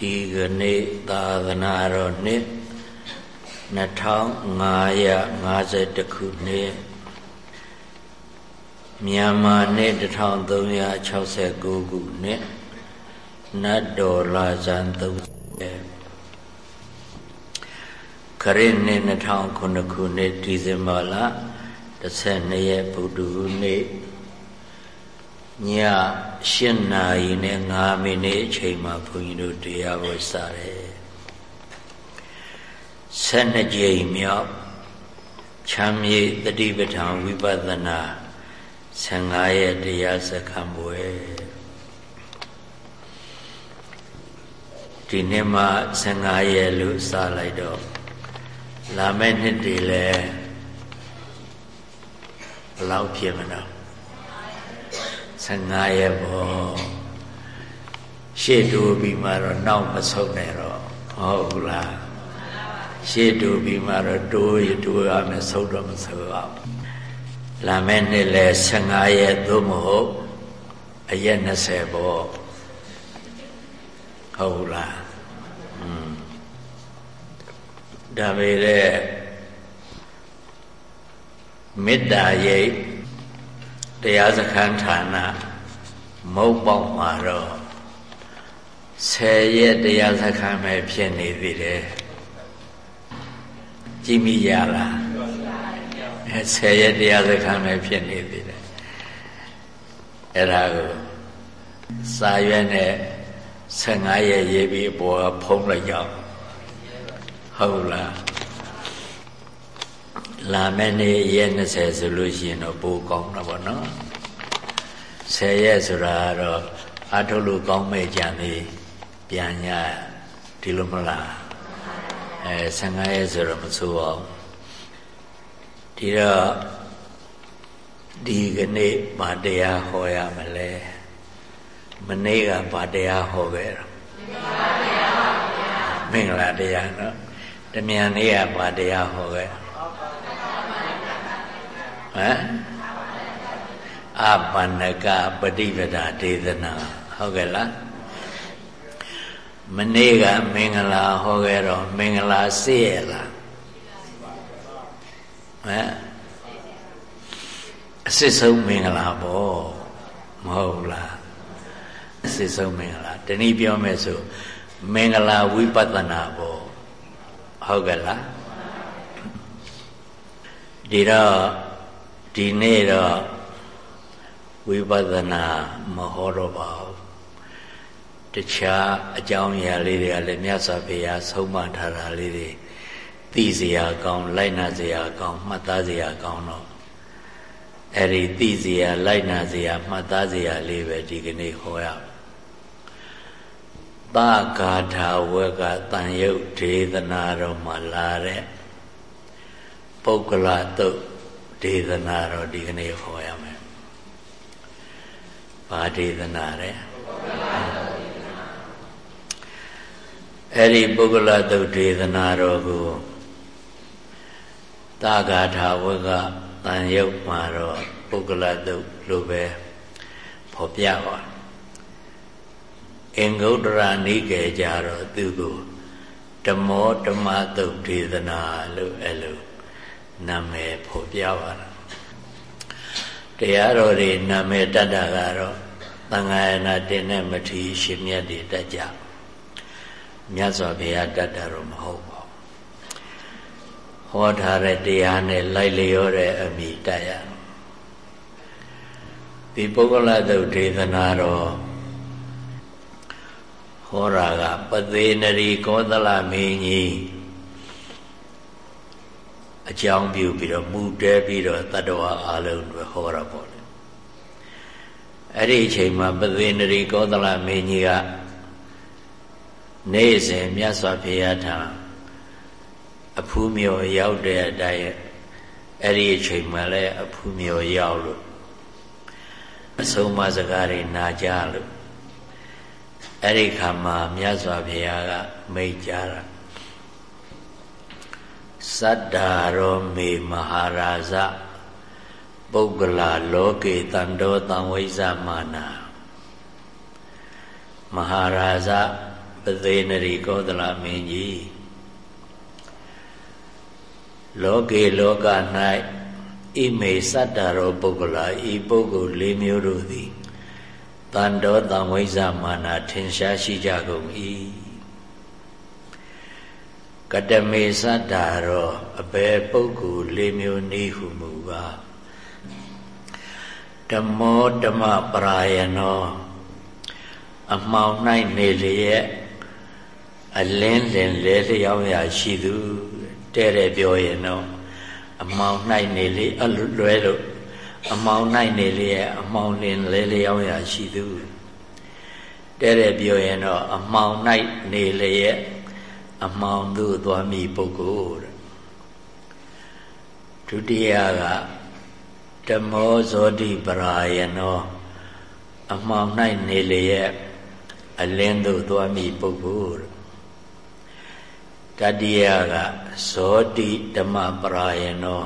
ဒီကနေ့သာသနာတော်နှစ်2550ခုနှစ်မြန်မာနှစ်1369ခုနှစ်နတ်တော်လာဇန်30ခရစ်နှစ်2009ခုနှစ်ဒီဇင်ဘာလ12ရက်ဗုဒ္ဓဟူးနေ့ ည8နာရီနဲ့9မိနစ်အချိန်မှာဘုန်းကြီးတို့တရားဝဲစတယ်12ကြိမ်မြောက်ချမ်းမြေတတိပဋ္ဌာန်ဝိပဿနာ15ရက်တရားစခန်းပွဲဒီနေ့မှ15ရက်လို့စလိုက်တော့လာမယ့်နှစ်တွေလည်းဘယ်လောက်ဖြစ်မလဲ 15ရက်ပေါ့ရှေ့တူပြီးမှတော့နောက်မဆုံးနဲ့တော့ဟုတ်ဘူးလားရှေ့တူပြီးမှတော့တိုးရတိုးရမယ်ဆုံးတော့မဆုံးအောင်လာမယ့်နှစ်လဲ15ရက်သို့မဟုတ်အရက်20ပေါ့ဟုတ်လားอืมဒါပေမဲ့မေတ္တာရိပ် တရားစခန်းဌာနမုတ်ပေါက်မှာတော့ဆယ်ရက်တရားစခန်းပဲဖြစ်နေသေးတယ်ကြည့်မိရလားအဲဆယ်ရက်တရားစခန်းပဲဖြစ်နေသေးတယ်အဲ့ဒါကိုစာရွက်နဲ့15ရက်ရေးပြီးအပေါ်ဖုံးလိုက်ကြဟုတ်လား လာမယ့်နေ့ရက်20ဆိုလို့ရှိရင်တော့ပိုကောင်းတာပေါ့နော်10ရက်ဆိုတာတော့အထုလို့ကောင်းမဲ့ကြံသေးပြန်ရဒီလိုမလားအဲ15ရက်ဆိုတော့မဆိုးအောင်ဒီတော့ဒီကနေ့ဘာတရားဟောရမလဲမနေ့ကဘာတရားဟောခဲ့တော့မင်္ဂလာတရားနော်တမြန်နေ့ကဘာတရားဟောခဲ့ ဟမ်အပန္နကပฏิပဒဒေသနာဟုတ်ကဲ့လားမနေ့ကမင်္ဂလာဟောခဲ့တော့မင်္ဂလာစေ့ရလားဟမ်အစစ်ဆုံးမင်္ဂလာပေါ့မဟုတ်လားအစစ်ဆုံးမင်္ဂလာတနည်းပြောမယ်ဆိုမင်္ဂလာဝိပဿနာပေါ့ဟုတ်ကဲ့လားဒီတော့ ဒီနေ့တော့ဝိပဿနာမဟောတော့ပါဘူးတခြားအကြောင်းအရာလေးတွေကလည်းမြတ်စွာဘုရားဆုံးမထားတာလေးတွေသိစရာကောင်းလိုက်နာစရာကောင်းမှတ်သားစရာကောင်းတော့အဲ့ဒီသိစရာလိုက်နာစရာမှတ်သားစရာလေးပဲဒီကနေ့ဟောရသာဂါထာဝကတန်ယုတ်ဒေသနာတော်မှာလာတဲ့ပုဂ္ဂလတုတ် ဒေသနာတော်ဒီကနေ့ဟောရမယ်။ဘာဒေသနာလဲအဲ့ဒီပုဂ္ဂလတုတ်ဒေသနာတော်ကိုသာဂါထာဝကတန်ရုပ်မှာတော့ပုဂ္ဂလတုတ်လိုပဲဖော်ပြပါအင်္ဂုတ္တရနိကေကြတော့သူကိုဓမ္မောဓမ္မတုတ်ဒေသနာလို့အဲ့လို နာမည်ဖော်ပြပါတာတရားတော်တွေနာမည်တတ်တာကတော့သံဃာယနာတင်တဲ့မထီရှင်မြတ်တွေတတ်ကြမြတ်စွာဘုရားတတ်တာတော့မဟုတ်ပါဘူးဟောထားတဲ့တရားနဲ့လိုက်လျောတဲ့အမိတတ်ရဒီပုဂ္ဂလသုတ်ဒေသနာတော်ဟောတာကပသေးနရီကောသလမင်းကြီး အကြောင်းပြုပြီးတော့မူတဲပြီးတော့တတ္တဝါအလုံးတွေဟောတာပေါ့လေအဲ့ဒီအချိန်မှာပသေနရီကောသလမင်းကြီးကနေ့စဉ်မြတ်စွာဘုရားထံအဖူးမြော်ရောက်တဲ့အတိုင်းအဲ့ဒီအချိန်မှာလည်းအဖူးမြော်ရောက်လို့အဆုံးမစကားတွေနာကြလို့အဲ့ဒီခါမှာမြတ်စွာဘုရားကမိတ်ကြတာ သတ္တာရောမေမဟာရာဇပုဂ္ဂလာလောကေတန္တောတံဝိဇမာနာမဟာရာဇပသေးနရီကောသလမင်းကြီးလောကေလောက၌ဣမေစတ္တရောပုဂ္ဂလာဤပုဂ္ဂိုလ်၄မျိုးတို့သည်တန်တော်တံဝိဇ္ဇမာနာထင်ရှားရှိကြကုန်၏ ကတမေစတ္တရောအဘယ်ပုဂ္ဂိုလ်၄မျိုးနည်းဟုမူကားဓမ္မောဓမ္မပရာယနောအမှောင်၌နေလျက်အလင်းလင်လဲလျောင်းရာရှိသူတဲ့တဲ့ပြောရင်တော့အမှောင်၌နေလေအလွဲလို့အမှောင်၌နေလျက်အမှောင်လင်လဲလျောင်းရာရှိသူတဲ့တဲ့ပြောရင်တော့အမှောင်၌နေလျက် အမှောင်သို့သွားမိပုဂ္ဂိုလ်တဲ့ဒုတိယကဓမ္မောဇောတိပရာယနောအမှောင်၌နေလျက်အလင်းသို့သွားမိပုဂ္ဂိုလ်တတိယကဇောတိဓမ္မပရာယနော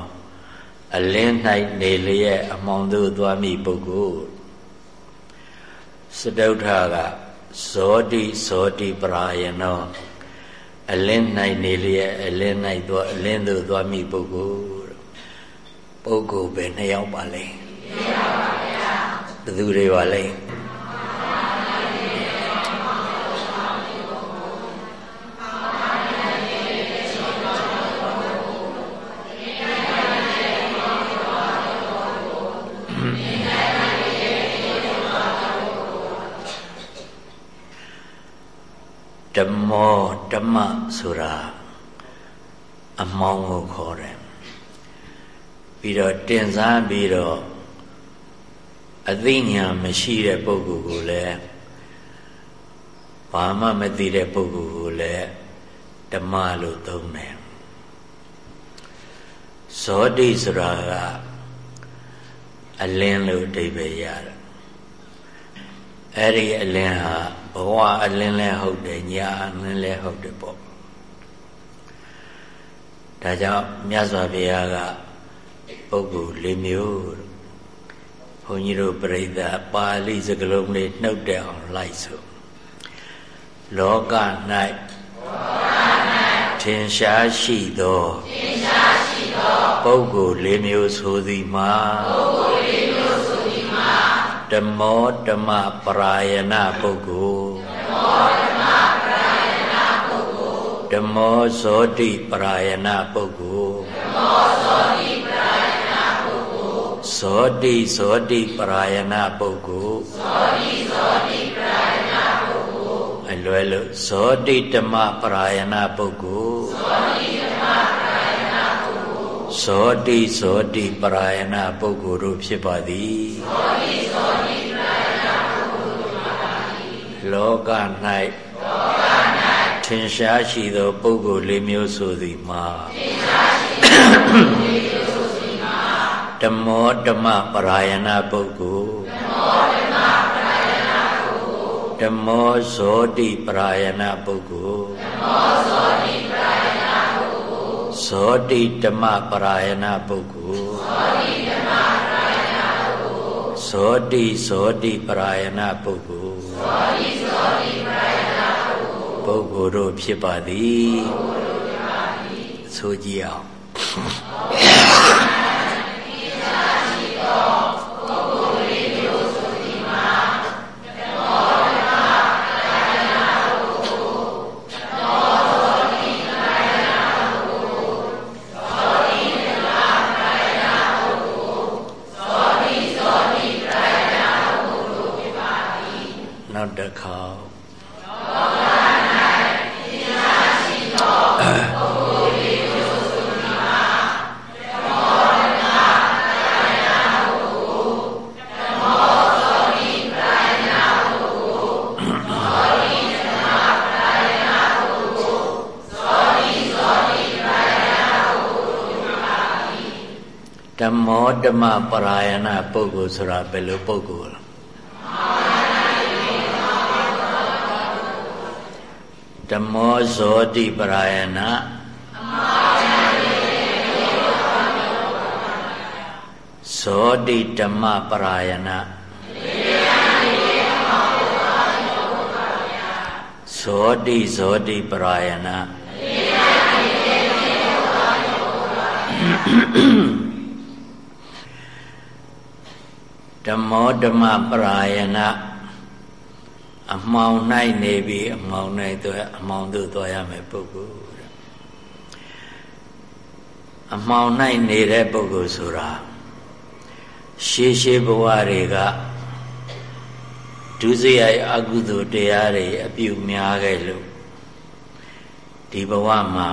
အလင်း၌နေလျက်အမှောင်သို့သွားမိပုဂ္ဂိုလ်စတုထကဇောတိဇောတိပရာယနော အလင်း၌နေလျက်အလင်း၌သွားအလင်းသို့သွားမိပုဂ္ဂိုလ်ပုဂ္ဂိုလ်ပဲနှစ်ယောက်ပါလဲနှစ်ယောက်ပါဗျာဘယ်သူတွေပါလဲ ဓမ္မဆိုတာအမောင်းကိုခေါ်တယ်ပြီးတော့တင်စားပြီးတော့အသိဉာဏ်မရှိတဲ့ပုဂ္ဂိုလ်ကိုလည်းဘာမှမသိတဲ့ပုဂ္ဂိုလ်ကိုလည်းဓမ္မလို့သုံးတယ်ဇောတိဆိုတာကအလင်းလို့အဓိပ္ပာယ်ရတယ်အဲ့ဒီအလင်းဟာ ဘဝအလင်းလဲဟုတ်တယ်ညာအလင်းလဲဟုတ်တယ်ပေါ့ဒါကြောင့်မြတ်စွာဘုရားကပုဂ္ဂိုလ်၄မျိုးဘုန်းကြီးတို့ပြိဿပါဠိစကားလုံးလေးနှုတ်တဲ့အောင်လိုက်ဆိုလောက၌ထင်ရှားရှိသောထင်ရှားရှိသောပုဂ္ဂိုလ်၄မျိုးဆိုသည်မှာပုဂ္ဂိုလ်၄မျိုးဆိုသည်မှာဓမ္မောဓမ္မပရာယနာပုဂ္ဂိုလ်ဓမ္မောဓမ္မပရာယနာပုဂ္ဂိုလ် ဓမ္မောဇောတိပရာယနာပုဂ္ဂိုလ်ဓမ္မောဇောတိပရာယနာပုဂ္ဂိုလ်ဇောတိဇောတိပရာယနာပုဂ္ဂိုလ်ဇောတိဇောတိပရာယနာပုဂ္ဂိုလ်အလွယ်လို့ဇောတိဓမ္မပရာယနာပုဂ္ဂိုလ်ဇောတိဓမ္မပရာယနာပုဂ္ဂိုလ်ဇောတိဇောတိပရာယနာပုဂ္ဂိုလ်တို့ဖြစ်ပါသည်ဇောတိဇောတိလောက၌လောက၌ထင်ရှားရှိသောပုဂ္ဂိုလ်လေးမျိုးဆိုသည်မှာထ င်ရှားရှိသောပုဂ္ဂိုလ်လေးမျိုးဆိုသည်မှာဓမ္မောဓမ္မပရာယနာပုဂ္ဂိုလ်ဓမ္မောဓမ္မပရာယနာပုဂ္ဂိုလ်ဓမ္မောဇောတိပရာယနာပုဂ္ဂိုလ်ဓမ္မောဇောတိပရာယနာပုဂ္ဂိုလ်ဇောတိဓမ္မပရာယနာပုဂ္ဂိုလ်ဇောတိဓမ္မပရာယနာပုဂ္ဂိုလ်ဇောတိဇောတိပရာယနာပုဂ္ဂိုလ် ပုဂ္ဂိုလ်တို့ဖြစ်ပါသည်ဆိုကြည့်အောင် ဓမ္မောဓမ္မပရာယနာပုဂ္ဂိုလ်ဆိုတာဘယ်လိုပုဂ္ဂိုလ်လဲဓမ္မောဇောတိပရာယနာဇောတိဓမ္မပရာယနာဇသောတိဇောတိပရာယနာဓ မ္မောဓမ္မပရာယနာအမှောင်၌နေပြီးအမှောင်၌တော့အမှောင်သို့သွားရမယ်ပုဂ္ဂိုလ်အမှောင်၌နေတဲ့ပုဂ္ဂိုလ်ဆိုတာရှေးရှေးဘဝတွေကဒုစရိုက်အကုသိုလ်တရားတွေအပြုများခဲ့လို့ဒီဘဝမှာ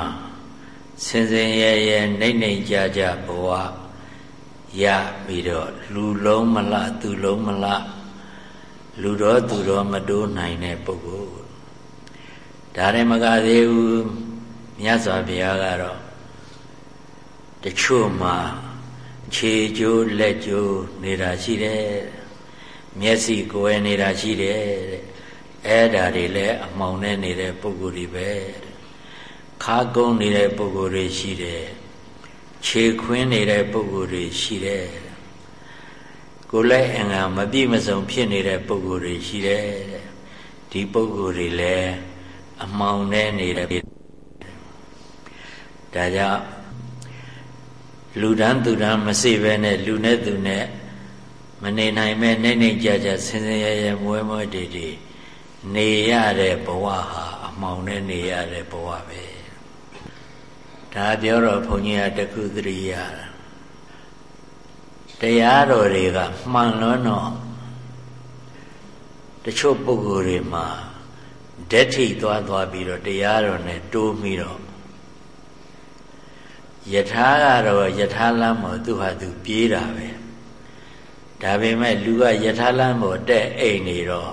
စင်စင်ရဲရဲနှိမ့်နှိမ့်ကြကြဘဝ ရပြီးတော့လူလုံးမလားသူလုံးမလားလူတော်သူတော်မတိုးနိုင်တဲ့ပုဂ္ဂိုလ်ဒါရင်မကသေးဘူးမြတ်စွာဘုရားကတော့တချို့မှာခြေကျိုးလက်ကျိုးနေတာရှိတယ်မျက်စိကိုယ်နေတာရှိတယ်အဲ့ဒါတွေလည်းအမှောင်နဲ့နေတဲ့ပုဂ္ဂိုလ်တွေပဲခါကုန်းနေတဲ့ပုဂ္ဂိုလ်တွေရှိတယ် ခြေခွင်းနေတဲ့ပုဂ္ဂိုလ်တွေရှိတယ်ကိုယ်လည်းအင်္ဂါမပြည့်မစုံဖြစ်နေတဲ့ပုဂ္ဂိုလ်တွေရှိတယ်ဒီပုဂ္ဂိုလ်တွေလည်းအမှောင်နဲ့နေတဲ့ဒါကြောင့်လူတန်းသူတန်းမစိပဲနဲ့လူနဲ့သူနဲ့မနေနိုင်မဲ့နေနေကြကြဆင်းဆင်းရဲရဲမွဲမွဲတေတေနေရတဲ့ဘဝဟာအမှောင်နဲ့နေရတဲ့ဘဝပဲ ဒါပြောတော့ဘုန်းကြီးကတခုသတိရတာတရားတော်တွေကမှန်လွန်းတော့တချို့ပုဂ္ဂိုလ်တွေမှာဓာတ်ထိသွားသွားပြီးတော့တရားတော်နဲ့တိုးပြီးတော့ယထာကတော့ယထာလမ်းပေါ်သူဟာသူပြေးတာပဲဒါပေမဲ့လူကယထာလမ်းပေါ်တက်အိမ်နေတော့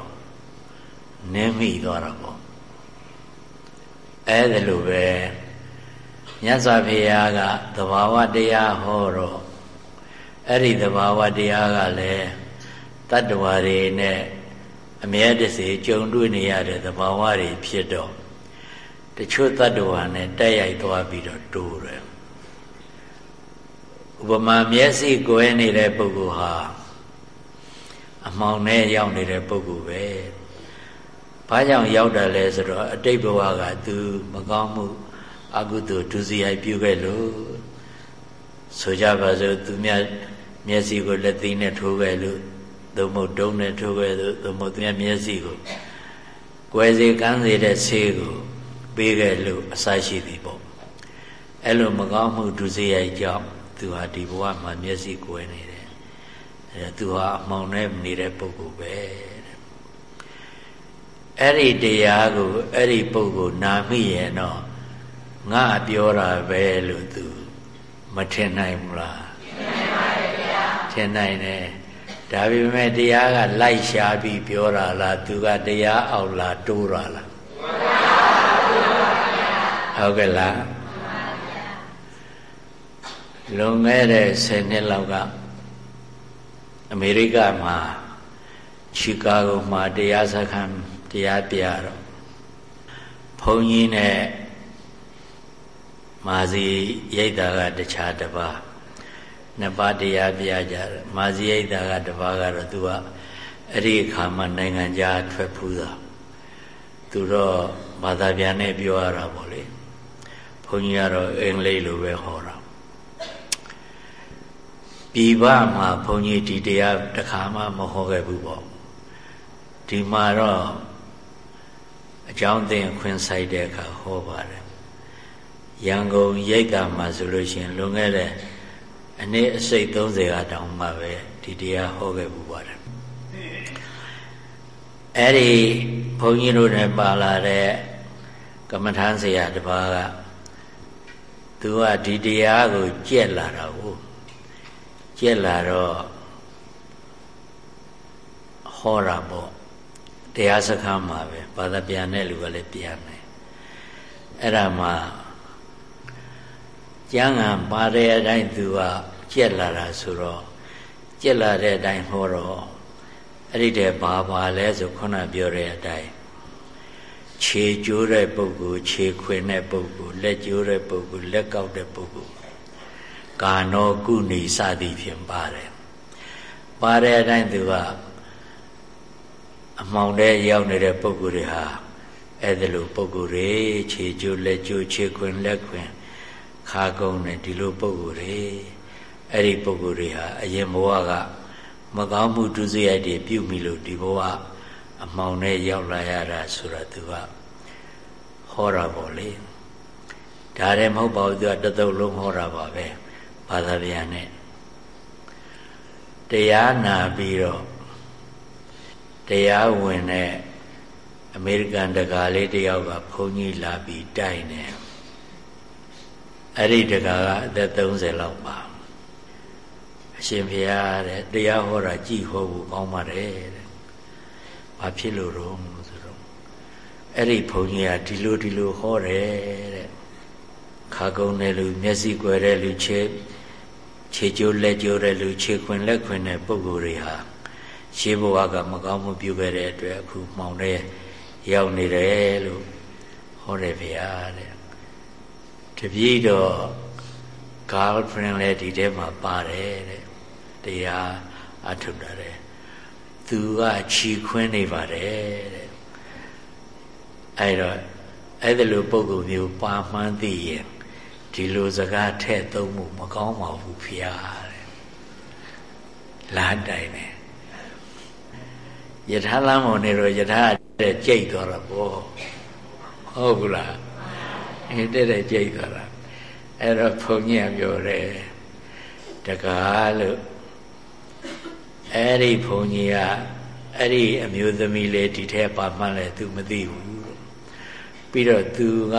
နင်းမိသွားတာပေါ့အဲ့ဒါလိုပဲ မြတ်စွာဘုရားကသဘာဝတရားဟောတော့အဲ့ဒီသဘာဝတရားကလည်းတတ္တဝါတွေနဲ့အမြဲတစေကြုံတွေ့နေရတဲ့သဘာဝတွေဖြစ်တော့တချို့တတ္တဝါနဲ့တက်ရိုက်သွားပြီးတော့တိုးတယ်ဥပမာမျက်စိကိုယ်နေတဲ့ပုဂ္ဂိုလ်ဟာအမှောင်နဲ့ရောက်နေတဲ့ပုဂ္ဂိုလ်ပဲဘာကြောင့်ရောက်တယ်လဲဆိုတော့အတိတ်ဘဝကသူမကောင်းမှု အကုသိုလ်ဒုစရိုက်ပြုခဲ့လို့ဆိုကြပါစို့သူမြတ်မျက်စိကိုလက်သိနဲ့ထိုးခဲ့လို့သို့မဟုတ်ဒုံနဲ့ထိုးခဲ့လို့သို့မဟုတ်သူမြတ်မျက်စိကိုကွယ်စေကန်းစေတဲ့ဆေးကိုပေးခဲ့လို့အစရှိသည်ပေါ့အဲ့လိုမကောင်းမှုဒုစရိုက်ကြောင့်သူဟာဒီဘဝမှာမျက်စိကွယ်နေတယ်အဲသူဟာအမှောင်နဲ့နေတဲ့ပုဂ္ဂိုလ်ပဲအဲ့ဒီတရားကိုအဲ့ဒီပုဂ္ဂိုလ်နာမိရဲ့တော့ ငါပြောတာပဲလို့သူမထင်နိုင်ဘူးလားထင်နိုင်ပါတယ်ဗျာထင်နိုင်တယ်ဒါပေမဲ့တရားကလိုက်ရှားပြီးပြောတာလားသူကတရားအောင်လားတိုးတာလားဟုတ်ကဲ့လားလွန်ခဲ့တဲ့10နှစ်လောက်ကအမေရိကမှာချီကာဂိုမှာတရားစခန်းတရားပြတော့ဘုန်းကြီးနဲ့ မာစီရိတ်တာကတခြားတစ်ပါးနှစ်ပါးတရားပြကြတယ်မာစီရိတ်တာကတစ်ပါးကတော့သူကအဲ့ဒီအခါမှာနိုင်ငံခြားထွက်ဖူးတာသူတော့ဘာသာပြန်နဲ့ပြောရတာပေါ့လေဘုန်းကြီးကတော့အင်္ဂလိပ်လိုပဲဟောတာပြည်ပမှာဘုန်းကြီးဒီတရားတစ်ခါမှမဟောခဲ့ဘူးပေါ့ဒီမှာတော့အကြောင်းသင်ခွင်ဆိုင်တဲ့အခါဟောပါတယ် ရန်ကုန်ရိတ်တာမှာဆိုလို့ရှိရင်လွန်ခဲ့တဲ့အနည်းအစိတ်30ကတောင်မှပဲဒီတရားဟောခဲ့ဘူးပါတယ်အဲ့ဒီဘုန်းကြီးတို့နဲ့ပါလာတဲ့ကမ္မထမ်းဆရာတစ်ပါးကသူကဒီတရားကိုကြက်လာတာကိုကြက်လာတော့ဟောတာပေါ့တရားစခန်းမှာပဲဘာသာပြန်တဲ့လူကလည်းပြန်တယ်အဲ့ဒါမှ ကျမ်းဂန်ပါတဲ့အတိုင်းသူကကြက်လာတာဆိုတော့ကြက်လာတဲ့အတိုင်းဟောတော့အဲ့ဒီတည်းဘာပါလဲဆိုခုနပြောတဲ့အတိုင်းခြေကျိုးတဲ့ပုဂ္ဂိုလ်ခြေခွင်တဲ့ပုဂ္ဂိုလ်လက်ကျိုးတဲ့ပုဂ္ဂိုလ်လက်ကောက်တဲ့ပုဂ္ဂိုလ်ကာနောကုဏီစသည်ဖြင့်ပါတယ်ပါတဲ့အတိုင်းသူကအမှောင်ထဲရောက်နေတဲ့ပုဂ္ဂိုလ်တွေဟာအဲ့ဒါလိုပုဂ္ဂိုလ်တွေခြေကျိုးလက်ကျိုးခြေခွင်လက်ခွင် ခါကုန်းနဲ့ဒီလိုပုဂ္ဂိုလ်တွေအဲ့ဒီပုဂ္ဂိုလ်တွေဟာအရင်ဘဝကမကောင်းမှုဒုစရိုက်တွေပြုမိလို့ဒီဘဝအမှောင်နဲ့ရောက်လာရတာဆိုတာသူကဟောတာပေါ့လေဒါလည်းမဟုတ်ပါဘူးသူကတသုတ်လုံးဟောတာပါပဲဘာသာပြန်နဲ့တရားနာပြီးတော့တရားဝင်တဲ့အမေရိကန်တကာလေးတယောက်ကဘုန်းကြီးလာပြီးတိုက်နေ အဲ့ဒီတကာကအသက်30လောက်ပါအရှင်ဘုရားတဲ့တရားဟောတာကြည်ဟောဖို့ကောင်းပါတယ်တဲ့ဘာဖြစ်လို့တော့ဆိုတော့အဲ့ဒီဘုန်းကြီးကဒီလိုဒီလိုဟောတယ်တဲ့ခါကုန်းတဲ့လူမျက်စိကွယ်တဲ့လူခြေခြေကျိုးလက်ကျိုးတဲ့လူခြေခွင်လက်ခွင်တဲ့ပုဂ္ဂိုလ်တွေဟာရှေးဘဝကမကောင်းမှုပြုခဲ့တဲ့အတွက်အခုမှောင်တဲ့ရောက်နေတယ်လို့ဟောတယ်ဗျာတဲ့ တပည့်တော့ girlfriend လည်းဒီထဲမှာပါတယ်တဲ့တရားအထုတ်တာတဲ့သူကခြီခွင်းနေပါတယ်တဲ့အဲ့တော့အဲ့ဒါလိုပုံကုမျိုးပါမှန်းသိရင်ဒီလိုစကားထဲ့သုံးမှုမကောင်းပါဘူးဖျားတဲ့လာတိုင်တယ်ယထာလမ်းပေါ်နေတော့ယထာတဲ့ကြိတ်သွားတာပေါ့ဟုတ်ဘူးလား အဲတဲ့တဲ့ကြိတ်သွားတာအဲ့တော့ဘုန်းကြီးကပြောတယ်တကားလို့အဲ့ဒီဘုန်းကြီးကအဲ့ဒီအမျိုးသမီးလေးဒီထဲပါမှန်းလဲ तू မသိဘူးလို့ပြီးတော့ तू က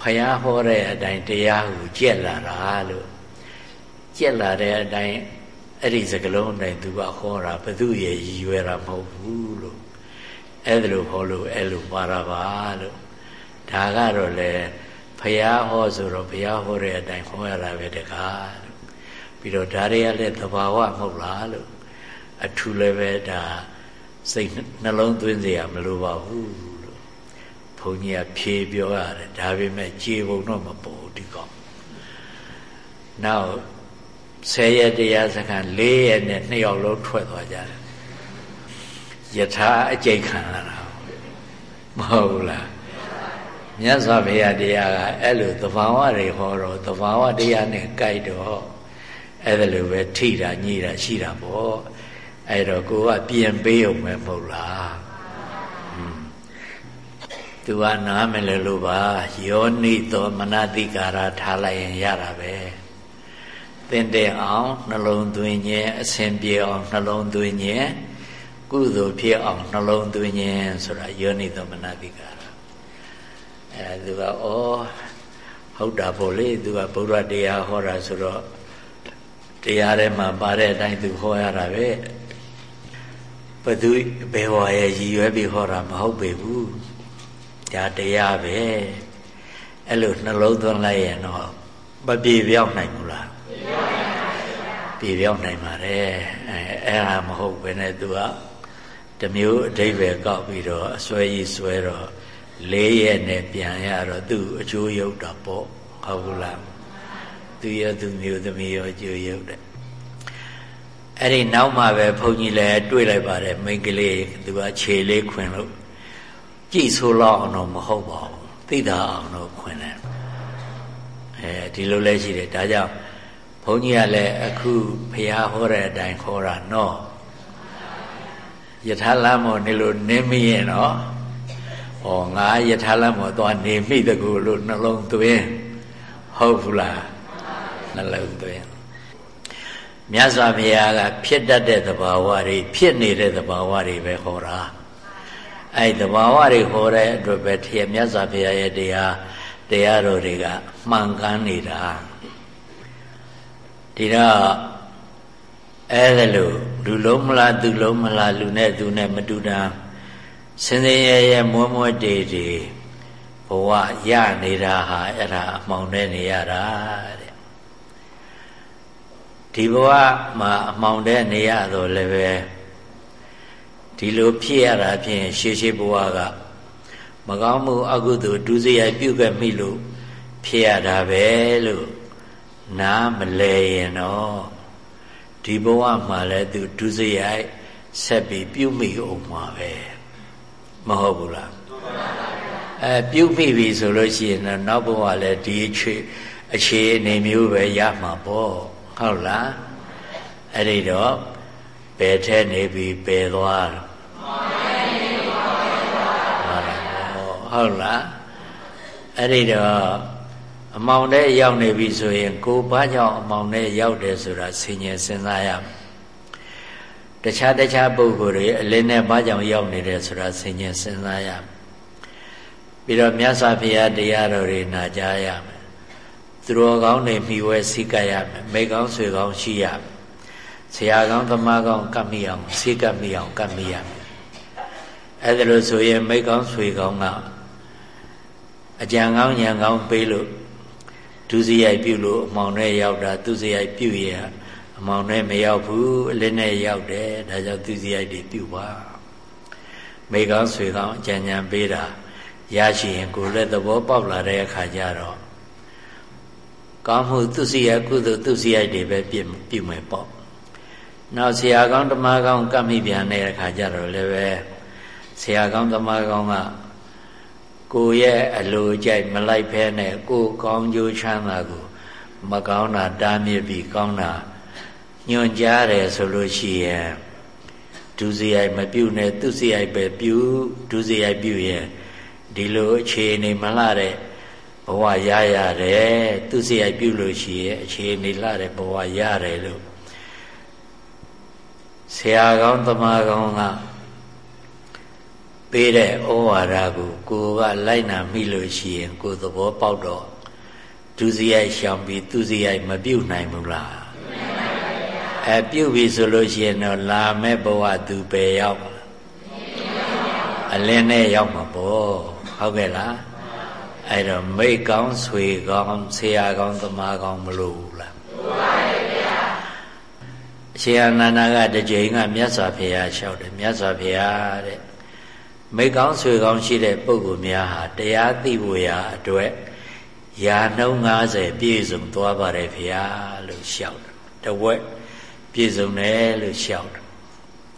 ဖယားဟောတဲ့အတိုင်းတရားကိုကြက်လာတာလို့ကြက်လာတဲ့အတိုင်းအဲ့ဒီစကလုံးတိုင်း तू ကဟောတာဘသူရဲ့ရည်ရွယ်တာမဟုတ်ဘူးလို့အဲ့ဒါလိုဟောလို့အဲ့လိုပါတာပါလို့ ဒါကတော့လေဖယားဟောဆိုတော့ဘုရားဟောတဲ့အတိုင်းဟောရတာပဲတကားလို့ပြီးတော့ဒါတွေကလည်းသဘာဝမဟုတ်လားလို့အထူလည်းပဲဒါစိတ်နှလုံးသွင်းเสียမလိုပါဘူးလို့ဘုန်းကြီးကဖြေပြောရတယ်ဒါပေမဲ့ကြေပုံတော့မပေါ်ဒီကောင်နောက်ဆယ်ရက်တရားစခန်း၄ရက်နဲ့နှစ်ယောက်လုံးထွက်သွားကြတယ်ယထာအကျိတ်ခံလာတာမဟုတ်လား မြတ်စွာဘုရားတရားကအဲ့လိုသဘာဝတွေဟောတော့သဘာဝတရားနဲ့ကြိုက်တော့အဲ့ဒါလိုပဲထိတာညှိတာရှိတာပေါ့အဲ့တော့ကိုကပြင်ပေးအောင်ပဲမဟုတ်လားသူကနားမလဲလို့ပါယောနိသောမနတိကာရထားလိုက်ရင်ရတာပဲသင်တဲ့အောင်နှလုံးသွင်းခြင်းအစဉ်ပြေအောင်နှလုံးသွင်းခြင်းကုသိုလ်ဖြစ်အောင်နှလုံးသွင်းခြင်းဆိုတာယောနိသောမနတိကာရ အဲသူကဩဟုတ်တာပေါ့လေသူကဗုဒ္ဓတရားဟောတာဆိုတော့တရားထဲမှာပါတဲ့အတိုင်းသူဟောရတာပဲဘသူဘယ်ဝါရဲ့ရည်ရွယ်ပြီးဟောတာမဟုတ်ပေဘူးဒါတရားပဲအဲ့လိုနှလုံးသွင်းလိုက်ရင်တော့မပြေပြောင်းနိုင်ဘူးလားပြေပြောင်းနိုင်ပါတယ်အဲအဲ့ဒါမဟုတ်ဘဲနဲ့သူကတမျိုးအဓိပ္ပာယ်ကောက်ပြီးတော့အစွဲကြီးစွဲတော့ လေးရက်နဲ့ပြန်ရတော့သူ့အကျိုးရုပ်တာပေါ့ဟုတ်ဘူးလားသူရသူမျိုးသမီးရောအကျိုးရုပ်တဲ့အဲ့ဒီနောက်မှပဲဘုန်းကြီးလည်းတွေ့လိုက်ပါတယ်မိန်းကလေးသူကခြေလေးခွင်လို့ကြည်ဆိုလောက်အောင်တော့မဟုတ်ပါဘူးသိတာအောင်တော့ခွင်တယ်အဲဒီလိုလဲရှိတယ်ဒါကြောင့်ဘုန်းကြီးကလည်းအခုဖះဟောတဲ့အတိုင်းခေါ်တာနော်ယထာလမ်းမောနေလို့နင်းမိရင်တော့ ဩငါယထာလမ်းမောသွားနေမိတကူလို့နှလုံးသွင်းဟုတ်ဘူးလားနှလုံးသွင်းမြတ်စွာဘုရားကဖြစ်တတ်တဲ့သဘာဝတွေဖြစ်နေတဲ့သဘာဝတွေပဲဟောတာအဲ့သဘာဝတွေဟောတဲ့အတွက်ပဲထေမြတ်စွာဘုရားရဲ့တရားတရားတော်တွေကမှန်ကန်နေတာဒီတော့အဲ့ဒါလို့လူလုံးမလားသူလုံးမလားလူနဲ့သူနဲ့မတူတာ စင်စင်ရဲရဲမွဲမွဲတေတေဘဝရနေတာဟာအဲ့ဒါအမှောင်နဲ့နေရတာတဲ့ဒီဘဝမှာအမှောင်တဲ့နေရတော့လည်းပဲဒီလိုဖြစ်ရတာဖြင့်ရှေးရှေးဘဝကမကောင်းမှုအကုသိုလ်ဒုစရိုက်ပြုခဲ့မိလို့ဖြစ်ရတာပဲလို့နားမလဲရင်တော့ဒီဘဝမှာလည်းသူဒုစရိုက်ဆက်ပြီးပြုမိအောင်မှာပဲ မဟုတ်ဘူးလားအဲပြုတ်ပြီပြီဆိုလို့ရှိရင်တော့နောက်ဘဝလည်းဒီအခြေအခြေအနေမျိုးပဲရမှာပေါ့ဟုတ်လားအဲ့ဒီတော့ဘယ်ထဲနေပြီပယ်သွားဟုတ်လားအဲ့ဒီတော့အမောင်ထဲရောက်နေပြီဆိုရင်ကိုဘာကြောင့်အမောင်ထဲရောက်တယ်ဆိုတာဆင်ញင်စဉ်းစားရမယ် တခြားတခြားပုဂ္ဂိုလ်တွေအလင်းနဲ့ဘာကြောင့်ရောက်နေတယ်ဆိုတာဆင်ញင်စဉ်းစားရမယ်ပြီးတော့မြတ်စွာဘုရားတရားတော်တွေနာကြားရမယ်သူတော်ကောင်းတွေမိဝဲစိတ်ကရမယ်မိကောင်းဆွေကောင်းရှိရမယ်ဆရာကောင်းသမားကောင်းကပ်မိအောင်စိတ်ကပ်မိအောင်ကပ်မိရမယ်အဲ့ဒါလို့ဆိုရင်မိကောင်းဆွေကောင်းကအကြံကောင်းဉာဏ်ကောင်းပေးလို့ဒုစရိုက်ပြုလို့အမောင်နဲ့ရောက်တာသူစရိုက်ပြုရ အမောင်နဲ့မရောက်ဘူးအလင်းနဲ့ရောက်တယ်ဒါကြောင့်သူစရိုက်တွေပြုပါမိကောင်းဆွေကောင်းအကြံဉာဏ်ပေးတာရရှိရင်ကိုယ်လည်းသဘောပေါက်လာတဲ့အခါကျတော့ကောင်းမှုသူစီရကုသိုလ်သူစီရိုက်တွေပဲပြုပြုမယ်ပေါ့နောက်ဆရာကောင်းဓမ္မကောင်းကပ်မိပြန်တဲ့အခါကျတော့လည်းပဲဆရာကောင်းဓမ္မကောင်းကကိုရဲ့အလိုကြိုက်မလိုက်ဖဲနဲ့ကိုကောင်းကျိုးချမ်းသာကိုမကောင်းတာတားမြစ်ပြီးကောင်းတာ ညွန်ကြားတယ်ဆိုလို့ရှိရင်ဒုစရိုက်မပြုတ်နဲ့သူစရိုက်ပဲပြုဒုစရိုက်ပြုရင်ဒီလိုအခြေအနေမလှတဲ့ဘဝရရတယ်သူစရိုက်ပြုလို့ရှိရင်အခြေအနေလှတဲ့ဘဝရတယ်လို့ဆရာကောင်းသမားကောင်းကပေးတဲ့ဩဝါဒကိုကိုကလိုက်နာမိလို့ရှိရင်ကိုသဘောပေါက်တော့ဒုစရိုက်ရှောင်ပြီးသူစရိုက်မပြုတ်နိုင်ဘူးလား အဲပြုတ်ပြီဆိုလို့ရှိရင်တော့လာမဲ့ဘဝသူပဲရောက်အလင်းနဲ့ရောက်မှာပေါ့ဟုတ်ကဲ့လားအဲ့တော့မိတ်ကောင်းဆွေကောင်းဆရာကောင်းသမားကောင်းမလို့ဘူးလားမှန်ပါဗျာအရှင်အနန္ဒာကတကြိမ်ကမြတ်စွာဘုရားလျှောက်တယ်မြတ်စွာဘုရားတဲ့မိကောင်းဆွေကောင်းရှိတဲ့ပုဂ္ဂိုလ်များဟာတရားသိဖို့ရာအတွက်ယာနှုံး90ပြည့်စုံသွားပါတယ်ဗျာလို့လျှောက်တယ်တဝက် ပြည့်စုံတယ်လို့လျှောက်တယ်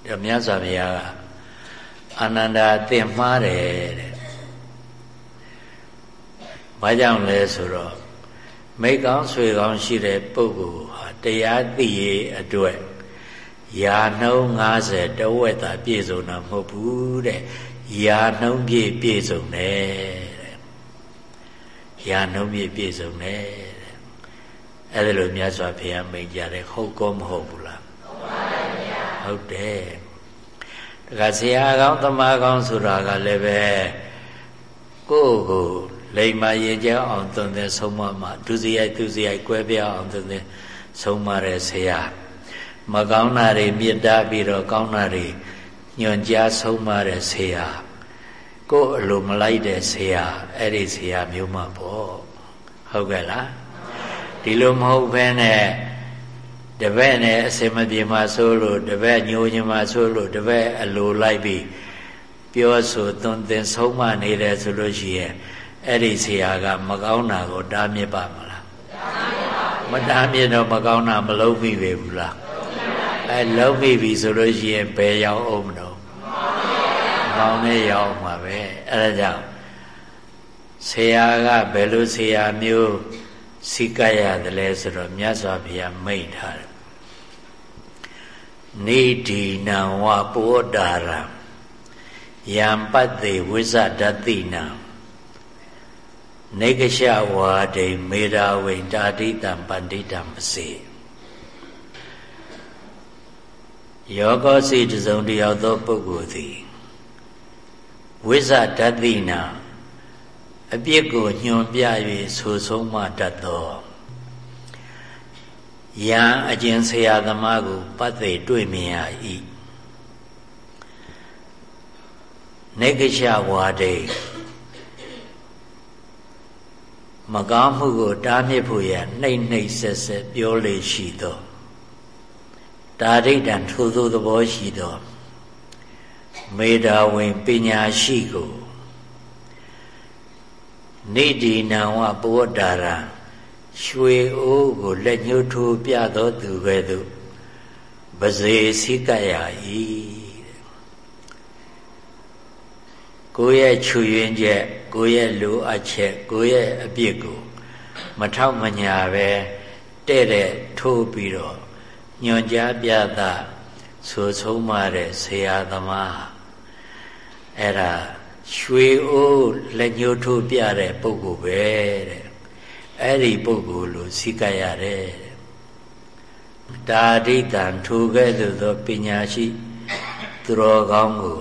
ဒါမြတ်စွာဘုရားကအာနန္ဒာသင်မှားတယ်တဲ့ဘာကြောင့်လဲဆိုတော့မိကောင်းဆွေကောင်းရှိတဲ့ပုဂ္ဂိုလ်ဟာတရားသိရေးအတွက်ယာနှုံး90တဝက်သာပြည့်စုံတာမဟုတ်ဘူးတဲ့ယာနှုံးပြည့်ပြည့်စုံတယ်တဲ့ယာနှုံးပြည့်ပြည့်စုံတယ်တဲ့အဲ့ဒါလိုမြတ်စွာဘုရားမိန့်ကြတယ်ဟုတ်ကောမဟုတ်ဘူးလားဟုတ်ပါဗျာ ဟုတ်တယ်တခါဆရာကောင်းသမားကောင်းဆိုတာကလည်းပဲကိုယ့်ကိုလိမ္မာရင်ကျအောင်သွန်သင်ဆုံးမမှာဒုစရိုက်သူစရိုက်ကွဲပြားအောင်သွန်သင်ဆုံးမတဲ့ဆရာမကောင်းတာတွေမြစ်တာပြီးတော့ကောင်းတာတွေညွန်ကြားဆုံးမတဲ့ဆရာကိုယ်အလိုမလိုက်တဲ့ဆရာအဲ့ဒီဆရာမျိုးမှပေါ့ဟုတ်ကဲ့လားဒီလိုမဟုတ်ဘဲနဲ့ တပည့်နဲ့အစင်မပြေမှဆိုလို့တပည့်ညိုညင်မှဆိုလို့တပည့်အလိုလိုက်ပြီးပြောဆိုသွန်သင်ဆုံးမနေတယ်ဆိုလို့ရှိရင်အဲ့ဒီဆရာက မကောင်းတာကိုတားမြစ်ပါမလားမတားမြစ်တော့မကောင်းတာမလုံးမိပေဘူးလားအဲလုံးမိပြီဆိုလို့ရှိရင်ဘယ်ရောက်အောင်မလို့ကောင်းနဲ့ရောက်မှာပဲအဲဒါကြောင့်ဆရာကဘယ်လိုဆရာမျိုးစိကရတယ်လဲဆိုတော့မြတ်စွာဘုရားမိန့်ထားတယ် နေဒီနံဝပောတာရံယံပတ္တိဝိဇ္ဇဒတိနံနေကရှဝါဒိမေရာဝိတာတိတံပန္တိတံပစေယောဂောစိတစုံတယောက်သောပုဂ္ဂိုလ်သည်ဝိဇ္ဇဓတ္တိနာအပြစ်ကိုညွန်ပြ၍ဆိုဆုံးမတတ်သော ယံအကျင့်ဆရာသမားကိုပတ်သိတွေ့မြင်ရ၏နေကရှဝါဒိမကောင်းမှုကိုတားမြစ်ဖို့ရနှိမ့်နှိမ့်ဆက်ဆက်ပြောလေရှိသောဒါဒိဋ္ဌံထိုသို့သဘောရှိသောမေတာဝင်ပညာရှိကိုနေဒီနံဝပောတာရ ရွှေအိုးကိုလက်ညှိုးထိုးပြသောသူကဲ့သို့ပဇေစိကရ၏ကိုယ့်ရဲ့ချွယွင်းချက်ကိုယ့်ရဲ့လိုအပ်ချက်ကိုယ့်ရဲ့အပြစ်ကို မထောက်မညာပဲတဲ့တဲ့ထိုးပြီးတော့ညွန်ကြားပြတာဆိုဆုံးမတဲ့ဆရာသမားအဲ့ဒါရွှေအိုးလက်ညှိုးထိုးပြတဲ့ပုဂ္ဂိုလ်ပဲတဲ့ အဲ့ဒီပုဂ္ဂိုလ်လိုစိကရတယ်ဒါဒိဋ္ဌံထိုကဲ့သို့သောပညာရှိသူတော်ကောင်းကို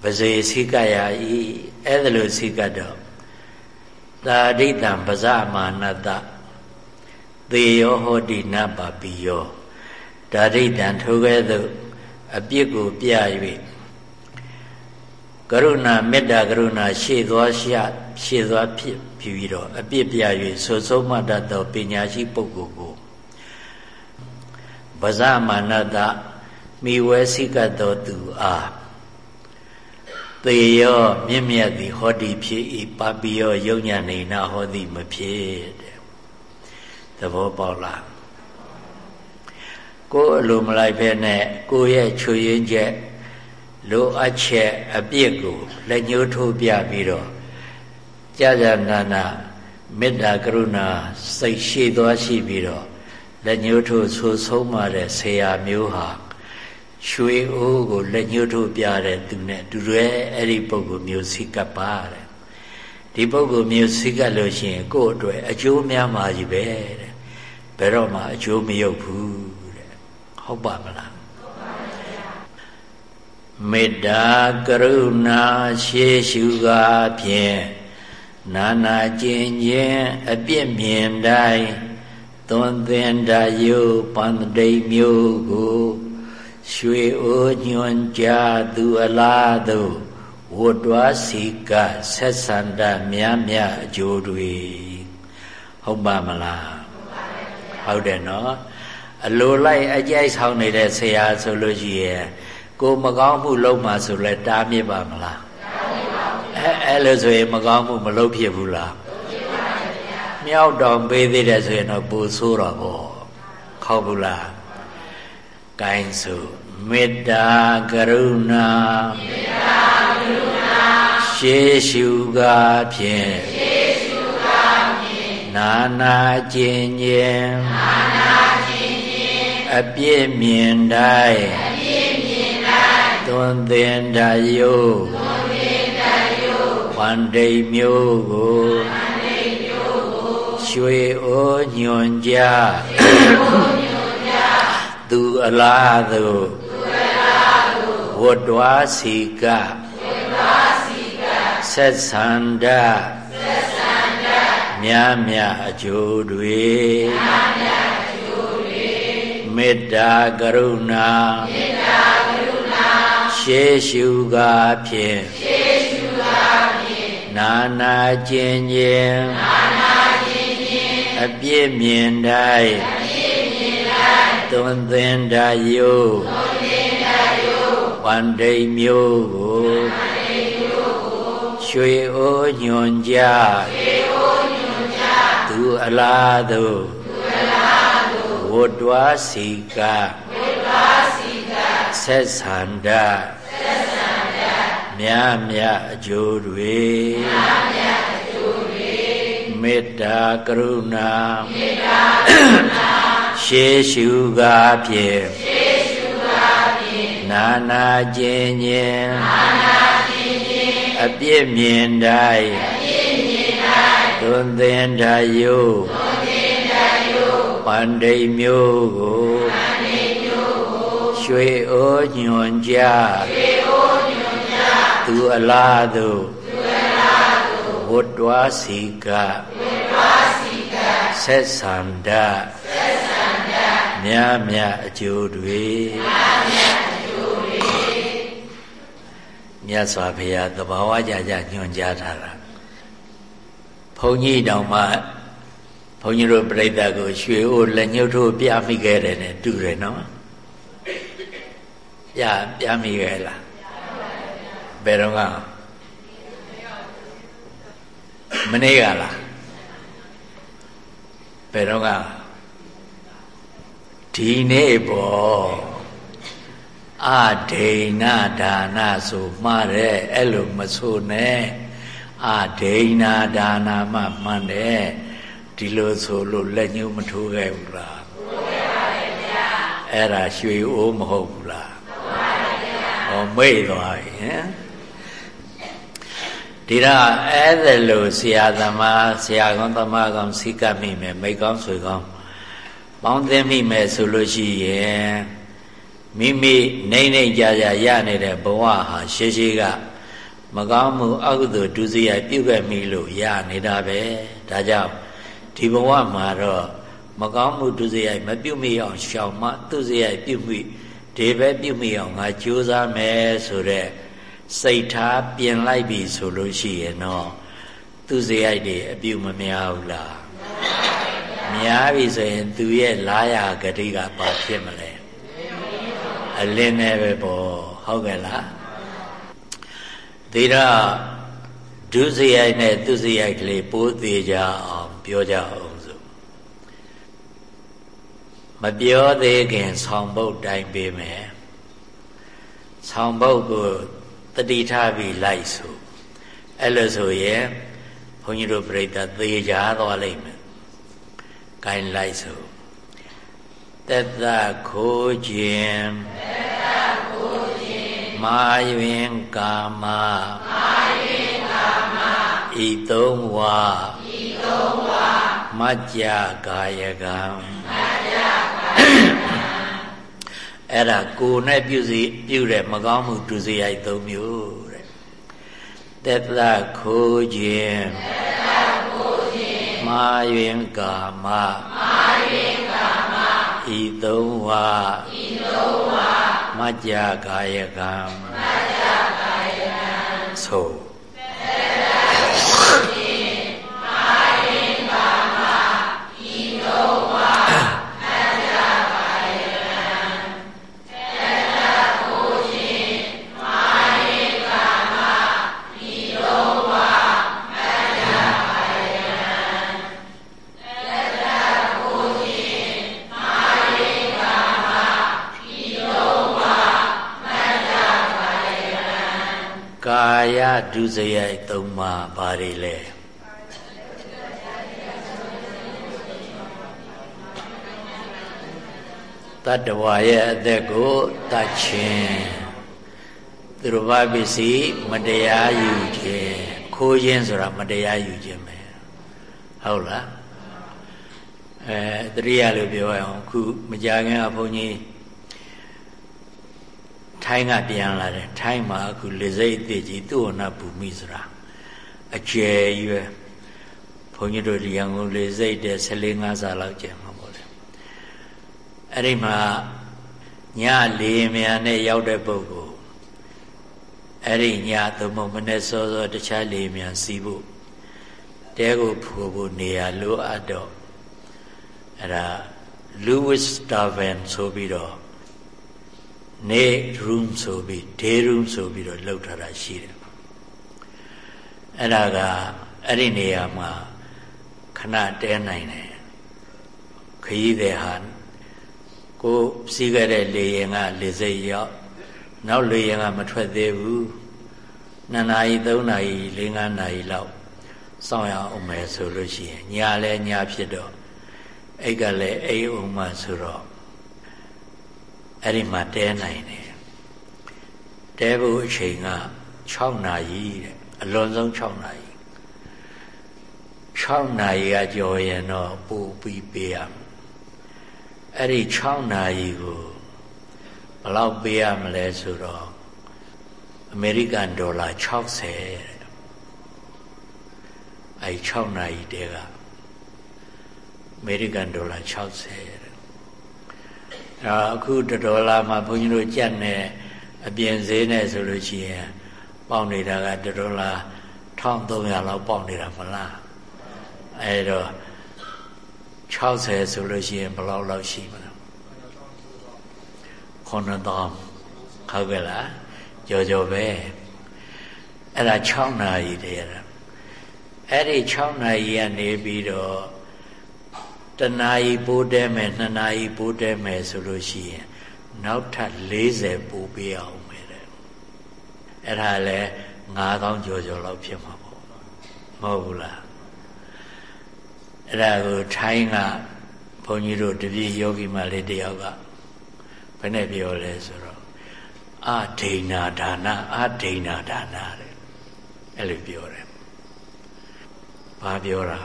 ပဇေစိကရဤအဲ့ဒါလိုစိကတော့သာဒိဋ္ဌံပဇမာနတသေယောဟောတိနပါပိယောဒါဒိဋ္ဌံထိုကဲ့သို့အပြစ်ကိုပြ၍ ကရုဏာမေတ္တာကရုဏာရှေ့သွားရှရှေ့သွားဖြစ်ပြီးတော့အပြစ်ပြ၍ဆိုဆုံးမတတ်သောပညာရှိပုဂ္ဂိုလ်ကိုဗဇမာနတမိဝဲစိကတော်သူအားသေရောမြင့်မြတ်သည်ဟောတိဖြစ်ဤပါပိယောယုံညာနေနာဟောသည်မဖြစ်တဲ့သဘောပေါက်လားကိုယ်အလိုမလိုက်ဖဲနဲ့ကိုယ့်ရဲ့ချွေရင်ချက် လိုအပ်ချက်အပြစ်ကိုလက်ညှိုးထိုးပြပြီးတော့ကြာကြာနာနာမေတ္တာကရုဏာစိတ်ရှိသွားရှိပြီးတော့လက်ညှိုးထိုးဆိုဆုံးမတဲ့ဆရာမျိုးဟာရွှေအိုးကိုလက်ညှိုးထိုးပြတဲ့သူနဲ့တူရဲအဲ့ဒီပုဂ္ဂိုလ်မျိုးစိကပ်ပါတဲ့ဒီပုဂ္ဂိုလ်မျိုးစိကပ်လို့ရှိရင်ကိုယ့်အတွက်အကျိုးများမှာကြီးပဲတဲ့ဘယ်တော့မှအကျိုးမရောက်ဘူးတဲ့ဟုတ်ပါမလား မေတ္တာကရုဏာရှေးရှုကားဖြင့်နာနာကျင်ခြင်းအပြစ်မြင်တိုင်းသွန်သင်တယုပန္တိမျိုးကိုရွှေအိုးညွန်ကြသူအလားသို့ဝတ်တွားစီကဆက်ဆန္ဒများများအကျိုးတွေဟုတ်ပါမလားဟုတ်တယ်နော်အလိုလိုက်အကြိုက်ဆောင်နေတဲ့ဆရာဆိုလို့ရှိရင် ကိုမကောင်းမှုလုပ်မှဆိုလဲတားမြစ်ပါမလားအဲအဲ့လိုဆိုရင်မကောင်းမှုမလုပ်ဖြစ်ဘူးလားမြောက်တော်ပေးသေးတယ်ဆိုရင်တော့ပူဆိုးတော့ဗောခေါက်ဘူးလားဂိုင်းစုမေတ္တာကရုဏာမေတ္တာကရုဏာရှေးရှုကားဖြင့်ရှေးရှုကားဖြင့်နာနာကျင်ခြင်းနာနာကျင်ခြင်းအပြည့်မြင်တိုင်းအပြည့်မြင်တိုင်း သွန်သင်တယုသွန်သင်တယုဝန္တိမျိုးကိုဝန္တိမျိုးကိုရွှေအိုးညွန်ကြရွှေအိုးညွန်ကြသူအလားသို့ဝတ္တဝါစီကဝတ္တဝါစီကဆက်ဆန္ဒဆက်ဆန္ဒမြားမြအကျိုးတွေမြားမြအကျိုးတွေမေတ္တာကရုဏာမေတ္တာကရုဏာ ရှေးရှုကားဖြင့်ရှေးရှုကားဖြင့်နာနာကျင်ခြင်းနာနာကျင်ခြင်းအပြည့်မြင်တိုင်းအပြည့်မြင်တိုင်းသွန်သင်တယုသွန်ဝန္တိမျိုးကိုရွှေအိုးညွန်ကြသူအလားသို့ဝတ္တဝစီက ဆက်ဆန္ဒမြာမြအကျိုးတွေမေတ္တာကရုဏာရှေးရှုကားဖြင့်နာနာကျင်ခြင်းနာနာကျင်ခြင်းအပြစ်မြင်တိုင်းအပြစ်မြင်တိုင်းသွန်သင်တယုသွန်သင်တယုပန္တိမျိုးကိုပန္တိမျိုးကို ရွှေအိုးညွန်ကြရွှေအိုးညွန်ကြသူအလားသို့သူအလားသို့ဝတ္တဝစီကဝတ္တဝစီကဆက်ဆန္ဒဆက်ဆန္ဒမြားမြအကျိုးတွေမြားမြမြတ်စွာဘုရားသဘာဝကြကြညွှန်ကြားထားတာဘုန်းကြီးတောင်မှဘုန်းကြီးတို့ပြိဿကိုရွှေအိုးလက်ညှိုးထိုးပြမိခဲ့တယ်နဲ့တူတယ်နော် ပြပြမိခဲ့လားဘယ်တော့ကမနေ့ကလားဘယ်တော့ကဒီနေ့ပေါ့အာဒိဏဒါနဆိုမှားတယ်အဲ့လိုမဆိုနဲ့အာဒိဏဒါနမှမှန်တယ်ဒီလိုဆိုလို့လက်ညှိုးမထိုးခဲ့ဘူးလားထိုးခဲ့ပါရဲ့ဗျာအဲ့ဒါရွှေအိုးမဟုတ်ဘူးလားထိုးပါရဲ့ ဗျာဟောမေ့သွားပြီဟင်ဒီတော့အဲ့ဒါလို့ဆရာသမားဆရာကောင်းသမားကောင်းစိကမိမယ်မိကောင်းဆွေကောင်းပေါင်းသိမိမယ်ဆိုလို့ရှိရင်မိမိနေနေကြကြရနေတဲ့ဘဝဟာရှေးရှေးကမကောင်းမှုအကုသိုလ်ဒုစရိုက်ပြုခဲ့မိလို့ရနေတာပဲဒါကြောင့်ဒီဘဝမှာတော့မကောင်းမှုဒုစရိုက်မပြုမိအောင်ရှောင်မှသူစရိုက်ပြုမိ ဒီပဲပြုမိအောင်ငါကြိုးစားမယ်ဆိုတဲ့စိတ်ထားပြင်လိုက်ပြီဆိုလို့ရှိရင်တော့သူစရိုက်တွေအပြုမများဘူးလားများပြီဆိုရင် သူရဲ့လာရဂတိကဘာဖြစ်မလဲအလင်းနဲ့ပဲပေါ့ဟုတ်ကဲ့လားဒီတော့ဒုစရိုက်နဲ့သူစရိုက်ကလေးပိုးသေးကြအောင်ပြောကြအောင်စို့ မပြောသေးခင်ဆောင်းပုတ်တိုင်းပေးမယ်ဆောင်းပုတ်ကိုတတိထားပြီးလိုက်ဆိုအဲ့လိုဆိုရင်ဘုန်းကြီးတို့ပြိဿသေချာသွားလိမ့်မယ်။ကိုင်းလိုက်ဆိုတက်သခိုးခြင်းတက်သခိုးခြင်းမာယင်ကာမမာယင်ကာမဤသုံးဝါဤသုံးဝါ မကြကာယကံမကြကာယအဲ့ဒါကိုယ်နဲ့ပြုစီပြုတဲ့မကောင်းမှုဒုစရိုက်၃မျိုးတဲ့တက်သခိုးခြင်းတက်သခိုးခြင်းမာယင်ကာမမာယင်ကာမဤသုံးဝါဤသုံးဝါမကြကာယကံမကြကာယကံသို့ ယဒုစရိုက်သုံးပါးဘာတွေလဲတတ္တဝါရဲ့အသက်ကိုတတ်ခြင်းသူတို့ဘာပစ္စည်းမတရားယူခြင်းခိုးခြင်းဆိုတာမတရားယူခြင်းပဲဟုတ်လားအဲတတိယလို့ပြောရအောင်ခုမကြခင်အဘုန်းကြီး ထိုင်းကပြန်လာတယ်ထိုင်းမှာအခုလေစိတ်အသေးကြီးသူ့ဝနာဘူမိဆိုတာအကျယ်ကြီးပဲဘုန်းကြီးတို့ဒီရန်ကုန်လေစိတ်တဲ့14 5ဆလောက်ကျန်မှာပေါ့လေအဲ့ဒီမှာညလေးမြန်နဲ့ရောက်တဲ့ပုဂ္ဂိုလ်အဲ့ဒီညသုံးမမနဲ့စောစောတခြားလေးမြန်စီးဖို့တဲကိုဖို့ဖို့နေရာလိုအပ်တော့အဲ့ဒါ Louis Darwin ဆိုပြီးတော့ နေ room ဆိုပြီး day room ဆိုပြီးတော့လောက်ထားတာရှိတယ်အဲ့ဒါကအဲ့ဒီနေရာမှာခဏတဲနိုင်တယ်ခရီးတဲ့ဟာကိုစီးခဲ့တဲ့လေရင်ကလေစိတ်ရောက်နောက်လေရင်ကမထွက်သေးဘူး2နာရီ3နာရီ4 5နာရီလောက်စောင့်ရအောင်မယ်ဆိုလို့ရှိရင်ညာလဲညာဖြစ်တော့အိတ်ကလည်းအိတ်အောင်မှဆိုတော့ အဲ့ဒီမှာတဲနိုင်တယ်တဲဖို့အချိန်က6နာရီတဲ့အလွန်ဆုံး6နာရီ6နာရီကကြော်ရင်တော့ပို့ပြီးပေးရမယ်အဲ့ဒီ6နာရီကိုဘယ်လောက်ပေးရမလဲဆိုတော့အမေရိကန်ဒေါ်လာ60တဲ့အဲ့6နာရီတဲကအမေရိကန်ဒေါ်လာ60 အခုတဒေါ်လာမှာဘုန်းကြီးတို့ကြက်နေအပြင်ဈေးနဲ့ဆိုလို့ရှိရင်ပေါက်နေတာကတဒေါ်လာ1300လောက်ပေါက်နေတာမလားအဲတော့60ဆိုလို့ရှိရင်ဘယ်လောက်လောက်ရှိမလဲ9000ဟုတ်ကဲ့လားကြော်ကြော်ပဲအဲ့ဒါ6နာရီတည်းရအဲ့ဒီ6နာရီကနေပြီးတော့ တနာရီပိုးတဲမယ်နှစ်နာရီပိုးတဲမယ်ဆိုလို့ရှိရင်နောက်ထပ်40ပို့ပေးအောင်မယ်တဲ့အဲ့ဒါလဲ9000ကျော်ကျော်လောက်ဖြစ်မှာပေါ့မဟုတ်ဘူးလားအဲ့ဒါကိုထိုင်းကဘုန်းကြီးတို့တပည့်ယောဂီမလေးတယောက်ကဘယ်နဲ့ပြောလဲဆိုတော့အဒိဏဒါနအဒိဏဒါနတဲ့အဲ့လိုပြောတယ်ဘာပြောတာ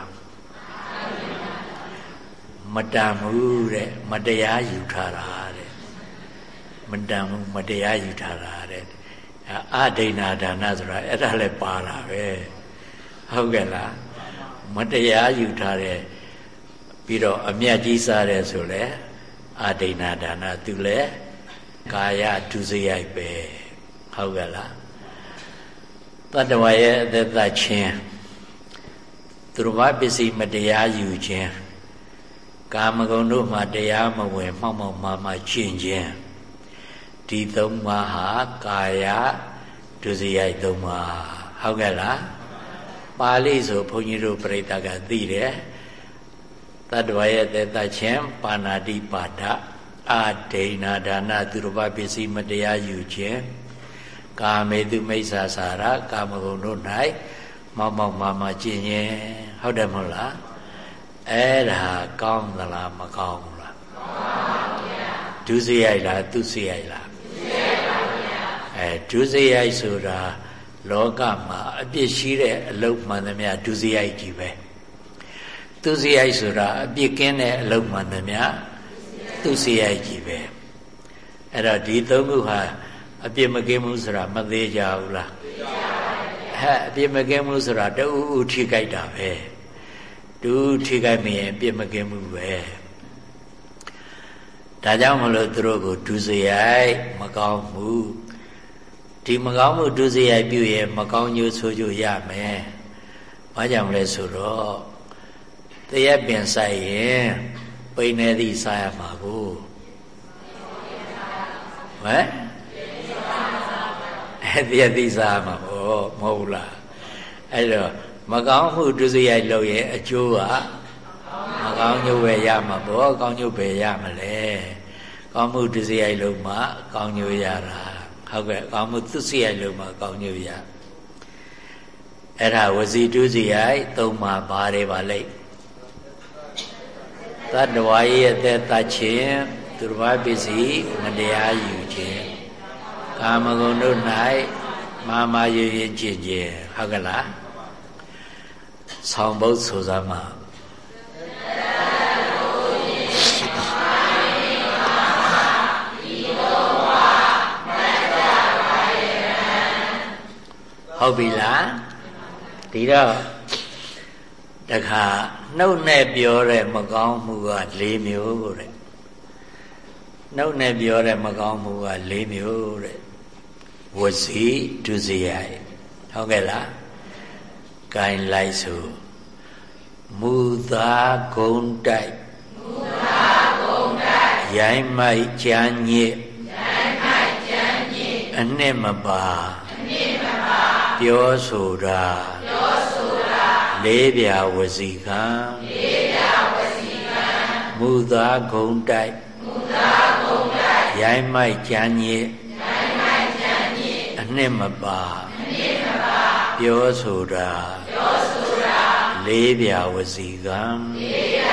မတန်ဘူးတဲ့မတရားယူထားတာတဲ့မတန်ဘူးမတရားယူထားတာတဲ့အဒိဏဒါနဆိုတာအဲ့ဒါလည်းပါတာပဲဟုတ်ကဲ့လားမတရားယူထားတဲ့ပြီးတော့အမျက်ကြီးစားတယ်ဆိုလဲအဒိဏဒါနသူလဲကာယဒုစရိုက်ပဲဟုတ်ကဲ့လားတတ္တဝါရဲ့အသက်သက်ချင်းသူတော်ဘာပစ္စည်းမတရားယူခြင်း ကာမဂုဏ်တို့မှာတရားမဝင်မှောက်မှောက်မှားမှားကျင့်ခြင်းဒီသုံးပါးဟာကာယဒုစရိုက်သုံးပါးဟုတ်ကဲ့လားပါဠိဆိုဘုန်းကြီးတို့ပြိတ္တကသိတယ်တတ္တဝရဲ့သက်သက်ချင်းပါဏာတိပါဒအာဒိဏဒါနသူရပပစ္စည်းမတရားယူခြင်းကာမေတုမိစ္ဆာစာရကာမဂုဏ်တို့၌မောက်မောက်မာမာကျင့်ရင်ဟုတ်တယ်မဟုတ်လား အဲ့ဒါကောင်းသလားမကောင်းဘူးလားကောင်းပါဗျာဒုစရိုက်လားသူစရိုက်လားအဲဒုစရိုက်ဆိုတာလောကမှာအပြစ်ရှိတဲ့အလုပ်မှန်သမျှဒုစရိုက်ကြီးပဲသူစရိုက်ဆိုတာအပြစ်ကင်းတဲ့အလုပ်မှန်သမျှသူစရိုက်ကြီးပဲအဲ့တော့ဒီသုံးခုဟာအပြစ်မကင်းဘူးဆိုတာမသေးကြဘူးလားသိကြပါဘူးဟဲ့အပြစ်မကင်းဘူးဆိုတာတူဥထိကြိုက်တာပဲ တူထိကြိုက်မရင်အပြစ်မကင်းဘူးပဲဒါကြောင့်မလို့သူတို့ကိုဒုစရိုက်မကောင်းဘူးဒီမကောင်းမှုဒုစရိုက်ပြုရင်မကောင်းညိုးဆိုကြရမယ်။ဘာကြောင့်လဲဆိုတော့တရက်ပင်ဆိုင်ရင်ပိန်နေသည့်စားရမှာကိုဟမ်အဲ့ဒီအသည့်စားမှာပေါ့မဟုတ်လားအဲ့တော့ မကောင်းမှုဒုစရိုက်လုပ်ရင်အကျိုးကမကောင်းညိုးပဲရမှာပေါ့ကောင်းညိုးပဲရမလဲကောင်းမှုဒုစရိုက်လုပ်မှကောင်းညိုးရတာဟုတ်ကဲ့ကောင်းမှုသူစီရိုက်လို့မှကောင်းညို့ရအဲ့ဒါဝစီတုစီရိုက်သုံးပါဘာတွေပါလိမ့်တတ္တဝါရဲ့အသက်တချင်းသူတော်ဘာပစ္စည်းမတရားယူခြင်းကာမဂုဏ်တို့၌မာမာရရကြည်ခြင်းဟုတ်ကဲ့လား ဆောင်းဘုတ်ဆိုစမ်းမှာဟုတ်ပြီလားဒီတော့တခါနှုတ်နဲ့ပြောတဲ့မကောင်းမှုက၄မျိုးတဲ့နှုတ်နဲ့ပြောတဲ့မကောင်းမှုက၄မျိုးတဲ့ဝစီဒုစရိုက်ဟုတ်ကဲ့လား ဂိုင်းလိုက်ဆိုမူသာဂုံတိုက်မူသာဂုံတိုက်ရိုင်းမိုက်ကြမ်းညစ်ရိုင်းမိုက်ကြမ်းညစ်အနှစ်မပါပြောဆိုတာပြောဆိုတာလေးပြဝစီကံလေးပြဝစီကံမူသာဂုံတိုက်မူသာဂုံတိုက်ရိုင်းမိုက်ကြမ်းညစ်ရိုင်းမိုက်ကြမ်းညစ်အနှစ်မပါအနှစ်မ ပါပြောဆိုတာပြောဆိုတာလေးပြဝစီကံလေးပြ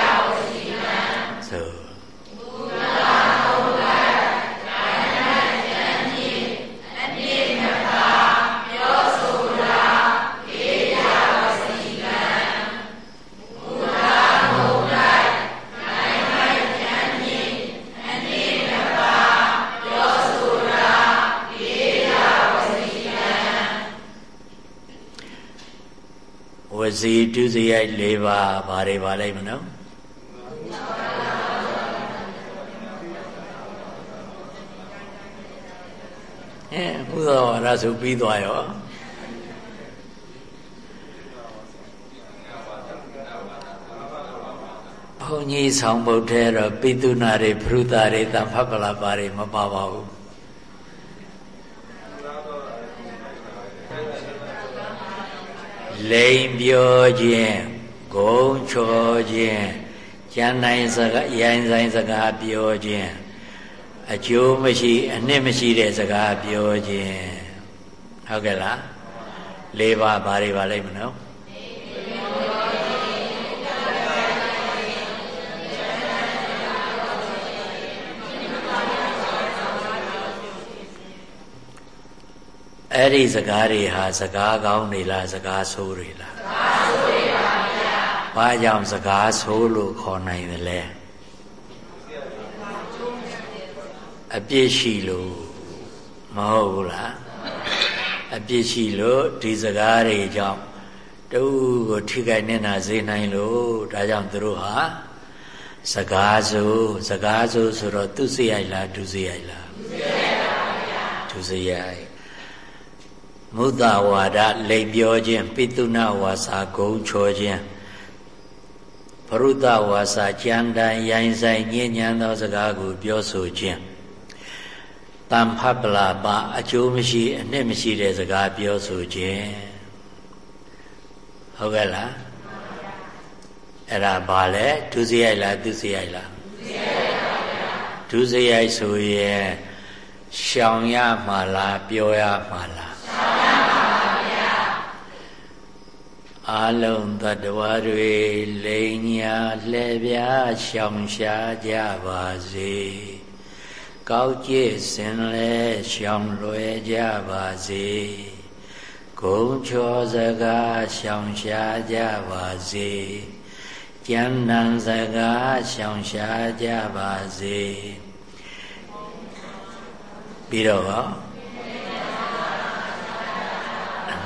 စီဒုစရိုက်၄ပါးဘာတွေပါလိမ့်မနော်အဲဘုရားဝါဒဆိုပြီးသွားရောဘုန်းကြီးဆောင်ဘုတ်ထဲတော့ပိတုနာတွေဖရုတာတွေတံဖတ်ပလာပါတွေမပါပါဘူး လိမ်ပြောခြင်းဂုံချောခြင်းကျန်နိုင်စကားရိုင်းဆိုင်စကားပြောခြင်းအကျိုးမရှိ အနှစ်မရှိတဲ့စကားပြောခြင်းဟုတ်ကဲ့လားလေးပါးဘာတွေပါလိမ့်မနော် အဲ့ဒီစကားတွေဟာစကားကောင်းတွေလားစကားဆိုးတွေလားစကားဆိုးတွေပါဗျာဘာကြောင့်စကားဆိုးလို့ခေါ်နိုင်တယ်လဲအပြစ်ရှိလို့မဟုတ်ဘူးလားအပြစ်ရှိလို့ဒီစကားတွေကြောင့်တူကိုထိခိုက်နေတာစေနိုင်လို့ဒါကြောင့်သူတို့ဟာစကားဆိုစကားဆိုဆိုတော့သူစရိုက်လားဒုစရိုက်လားဒုစရိုက်ပါဗျာဒုစရိုက် မုဒ္ဒဝါဒလိမ်ပြောခြင်းပိတုဏဝါစာဂုံချောခြင်းပရုဒ္ဒဝါစာကြံတန်ရိုင်းဆိုင်ညဉ့်ညံသောစကားကို ပြောဆိုခြင်းတန်ဖတ်ပလာပါအကျိုးမရှိအနှစ်မရှိတဲ့စကားပြောဆိုခြင်းဟုတ်ကဲ့လားအဲ့ဒါဘာလဲဒုစရိုက်လားသူစရိုက်လားဒုစရိုက်ဆိုရင်ရှောင်ရမှာလားပြောရမှာလားရှောင်ရမှာပါဗျာ အာလုံးတတ္တဝါတွေလိန်ညာလှဲ့ပြားရှောင်ရှားကြပါစေကောက်ကျစ်စင်လဲရှောင်လွယ်ကြပါစေဂုံချောစကားရှောင်ရှားကြပါစေကျမ်းတန်စကားရှောင်ရှားကြပါစေပြီးတော့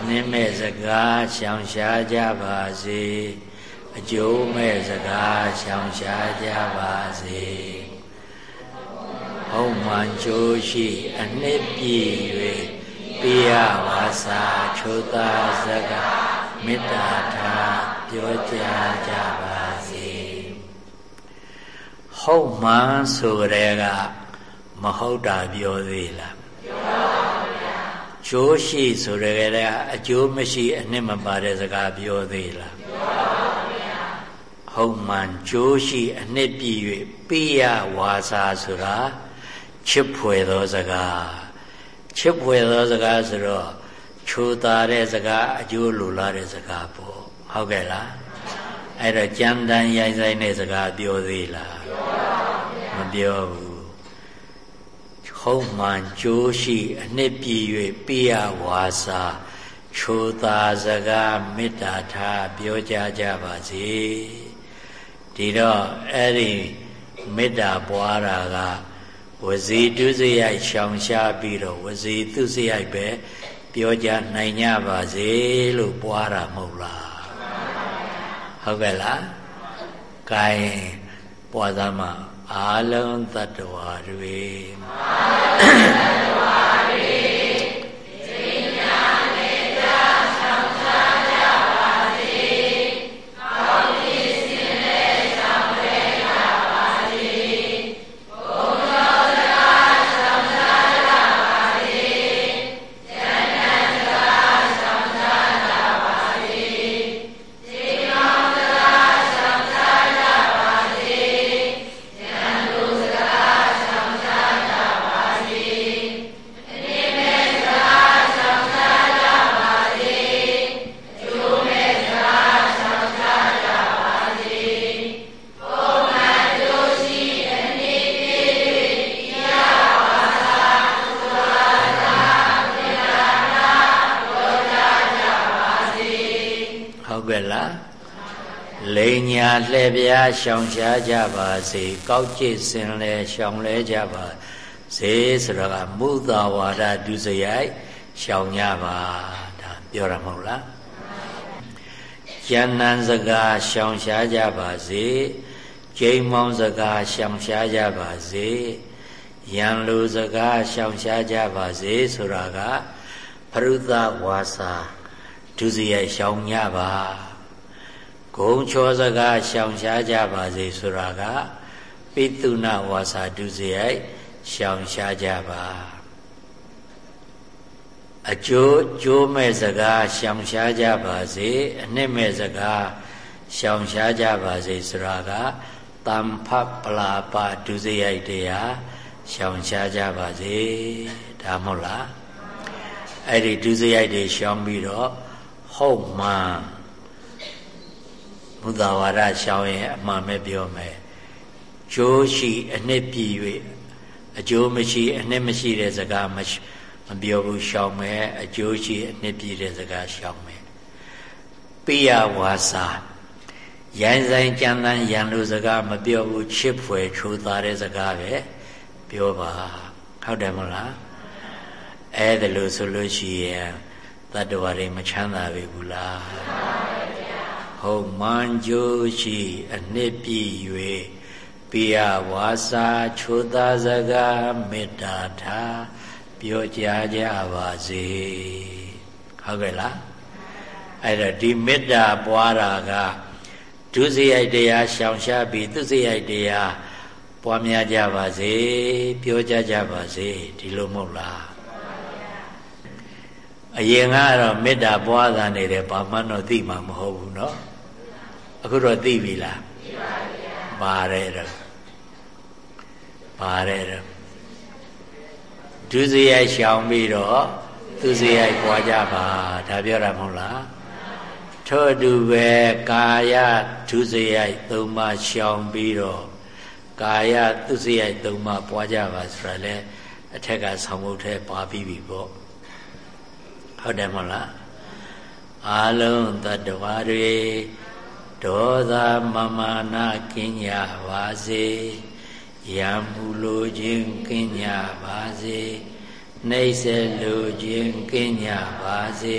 နင်းမဲ့စကားရှောင်ရှားကြပါစေအကျိုးမဲ့စကားရှောင်ရှားကြပါစေဟုတ်မှန်ကြိုးရှိအနှစ်ပြည့်၍ပိယဝါစာချိုသာစကားမေတ္တာထားပြောကြားကြပါစေဟုတ်မှန်ဆိုတဲ့ကမဟုတ်တာပြောသေးလားပြောပါဗျာ ကျိုးရှိဆိုတဲ့ကအကျိုးမရှိ အနှစ်မပါတဲ့စကားပြောသေးလားပြောပါဗျာဟုတ်မှန်ကျိုးရှိအနှစ်ပြည့်၍ပိယဝါစာဆိုတာချစ်ဖွယ်သောစကားချစ်ဖွယ်သောစကားဆိုတော့ချိုတာတဲ့စကားအကျိုးလိုလားတဲ့စကားပေါ့ဟုတ်ကဲ့လားအဲ့တော့ကြမ်းတမ်းရိုင်းဆိုင်တဲ့စကားပြောသေးလားမပြောဘူး ဟုံးမှန်ကြိုးရှိအနှစ်ပြည့်၍ပိယဝါစာချိုတာစကားမေတ္တာထားပြောကြကြပါစေဒီတော့အဲ့ဒီမေတ္တာပွားတာကဝစီတုစရိုက်ရှောင်ရှားပြီးတော့ဝစီသူစရိုက်ပဲပြောကြနိုင်ကြပါစေလို့ပွားတာမဟုတ်လားဟုတ်ကဲ့လားကဲပွားသားမှာ အာလုံးတ attva တွေအာလုံးတ attva တွေ လှည့်ပြားရှောင်ရှားကြပါစေကောက်ကျစ်စင်လဲရှောင်လဲကြပါစေဆိုတော့ကမုသာဝါဒဒုစရိုက်ရှောင်ကြပါဒါပြောရမဟုတ်လားကျန်နံစကားရှောင်ရှားကြပါစေကျိန်မောင်းစကားရှောင်ရှားကြပါစေယံလူစကားရှောင်ရှားကြပါစေဆိုတာကပရုသဝါစာဒုစရိုက်ရှောင်ကြပါ ဂုံချောစကားရှောင်ရှားကြပါစေဆိုတာကပိတုဏဝါစာဒုစရိုက်ရှောင်ရှားကြပါအကျိုးကျိုးမဲ့စကားရှောင်ရှားကြပါစေအနှစ်မဲ့စကားရှောင်ရှားကြပါစေဆိုတာကတမ္ဖပလာပဒုစရိုက်တရားရှောင်ရှားကြပါစေဒါမဟုတ်လားအဲ့ဒီဒုစရိုက်တွေရှောင်ပြီးတော့ဟုတ်မှန် ဘုဒ္ဓဝါဒရှောင်ရင်အမှန်ပဲပြောမယ်ကျိုးရှိအနှစ်ပြည့်၍အကျိုးမရှိအနှစ်မရှိတဲ့စကားမမပြောဘူးရှောင်မယ်အကျိုးရှိအနှစ်ပြည့်တဲ့စကားရှောင်မယ်ပိယဝါစာရိုင်းဆိုင်ကြံတန်းရန်လိုစကားမပြောဘူးချစ်ဖွယ်ချိုးသားတဲ့စကားပဲပြောပါဟုတ်တယ်မလားအဲ့ဒါလို့ဆိုလို့ရှိရင်တတ္တဝါတွေမချမ်းသာပြီဘူးလား ဟုတ်မှန်ကြိုးရှိအနှစ်ပြည့်၍ပိယဝါစာချိုးသားစကားမေတ္တာထားပြောကြားကြပါစေဟုတ်ကဲ့လားအဲ့တော့ဒီမေတ္တာပွားတာကဒုစရိုက်တရားရှောင်ရှားပြီးသူစရိုက်တရားပွားများကြပါစေပြောကြကြပါစေဒီလိုမဟုတ်လား အရင်ကတော့မေတ္တာပွားတာနေတယ်ဘာမှတော့သိမှာမဟုတ်ဘူးเนาะအခုတော့သိပြီလားသိပါဗျာပါတယ်တော့ပါတယ်တော့ဒုစရိုက်ရှောင်ပြီးတော့သူစရိုက်ပွားကြပါဒါပြောတာမဟုတ်လားထို့အတူပဲကာယဒုစရိုက်သုံးပါးရှောင်ပြီးတော့ကာယသူစရိုက်သုံးပါးပွားကြပါဆိုတာလဲအထက်ကဆောင်းဖို့ထဲပါပြီးပြီပေါ့ ဟုတ်တယ်မဟုတ်လားအာလုံးတတ္တဝါတွေဒေါသမမာနကင်းကြပါစေရံမှုလိုခြင်းကင်းကြပါစေနှိမ့်ဆက်လိုခြင်းကင်းကြပါစေ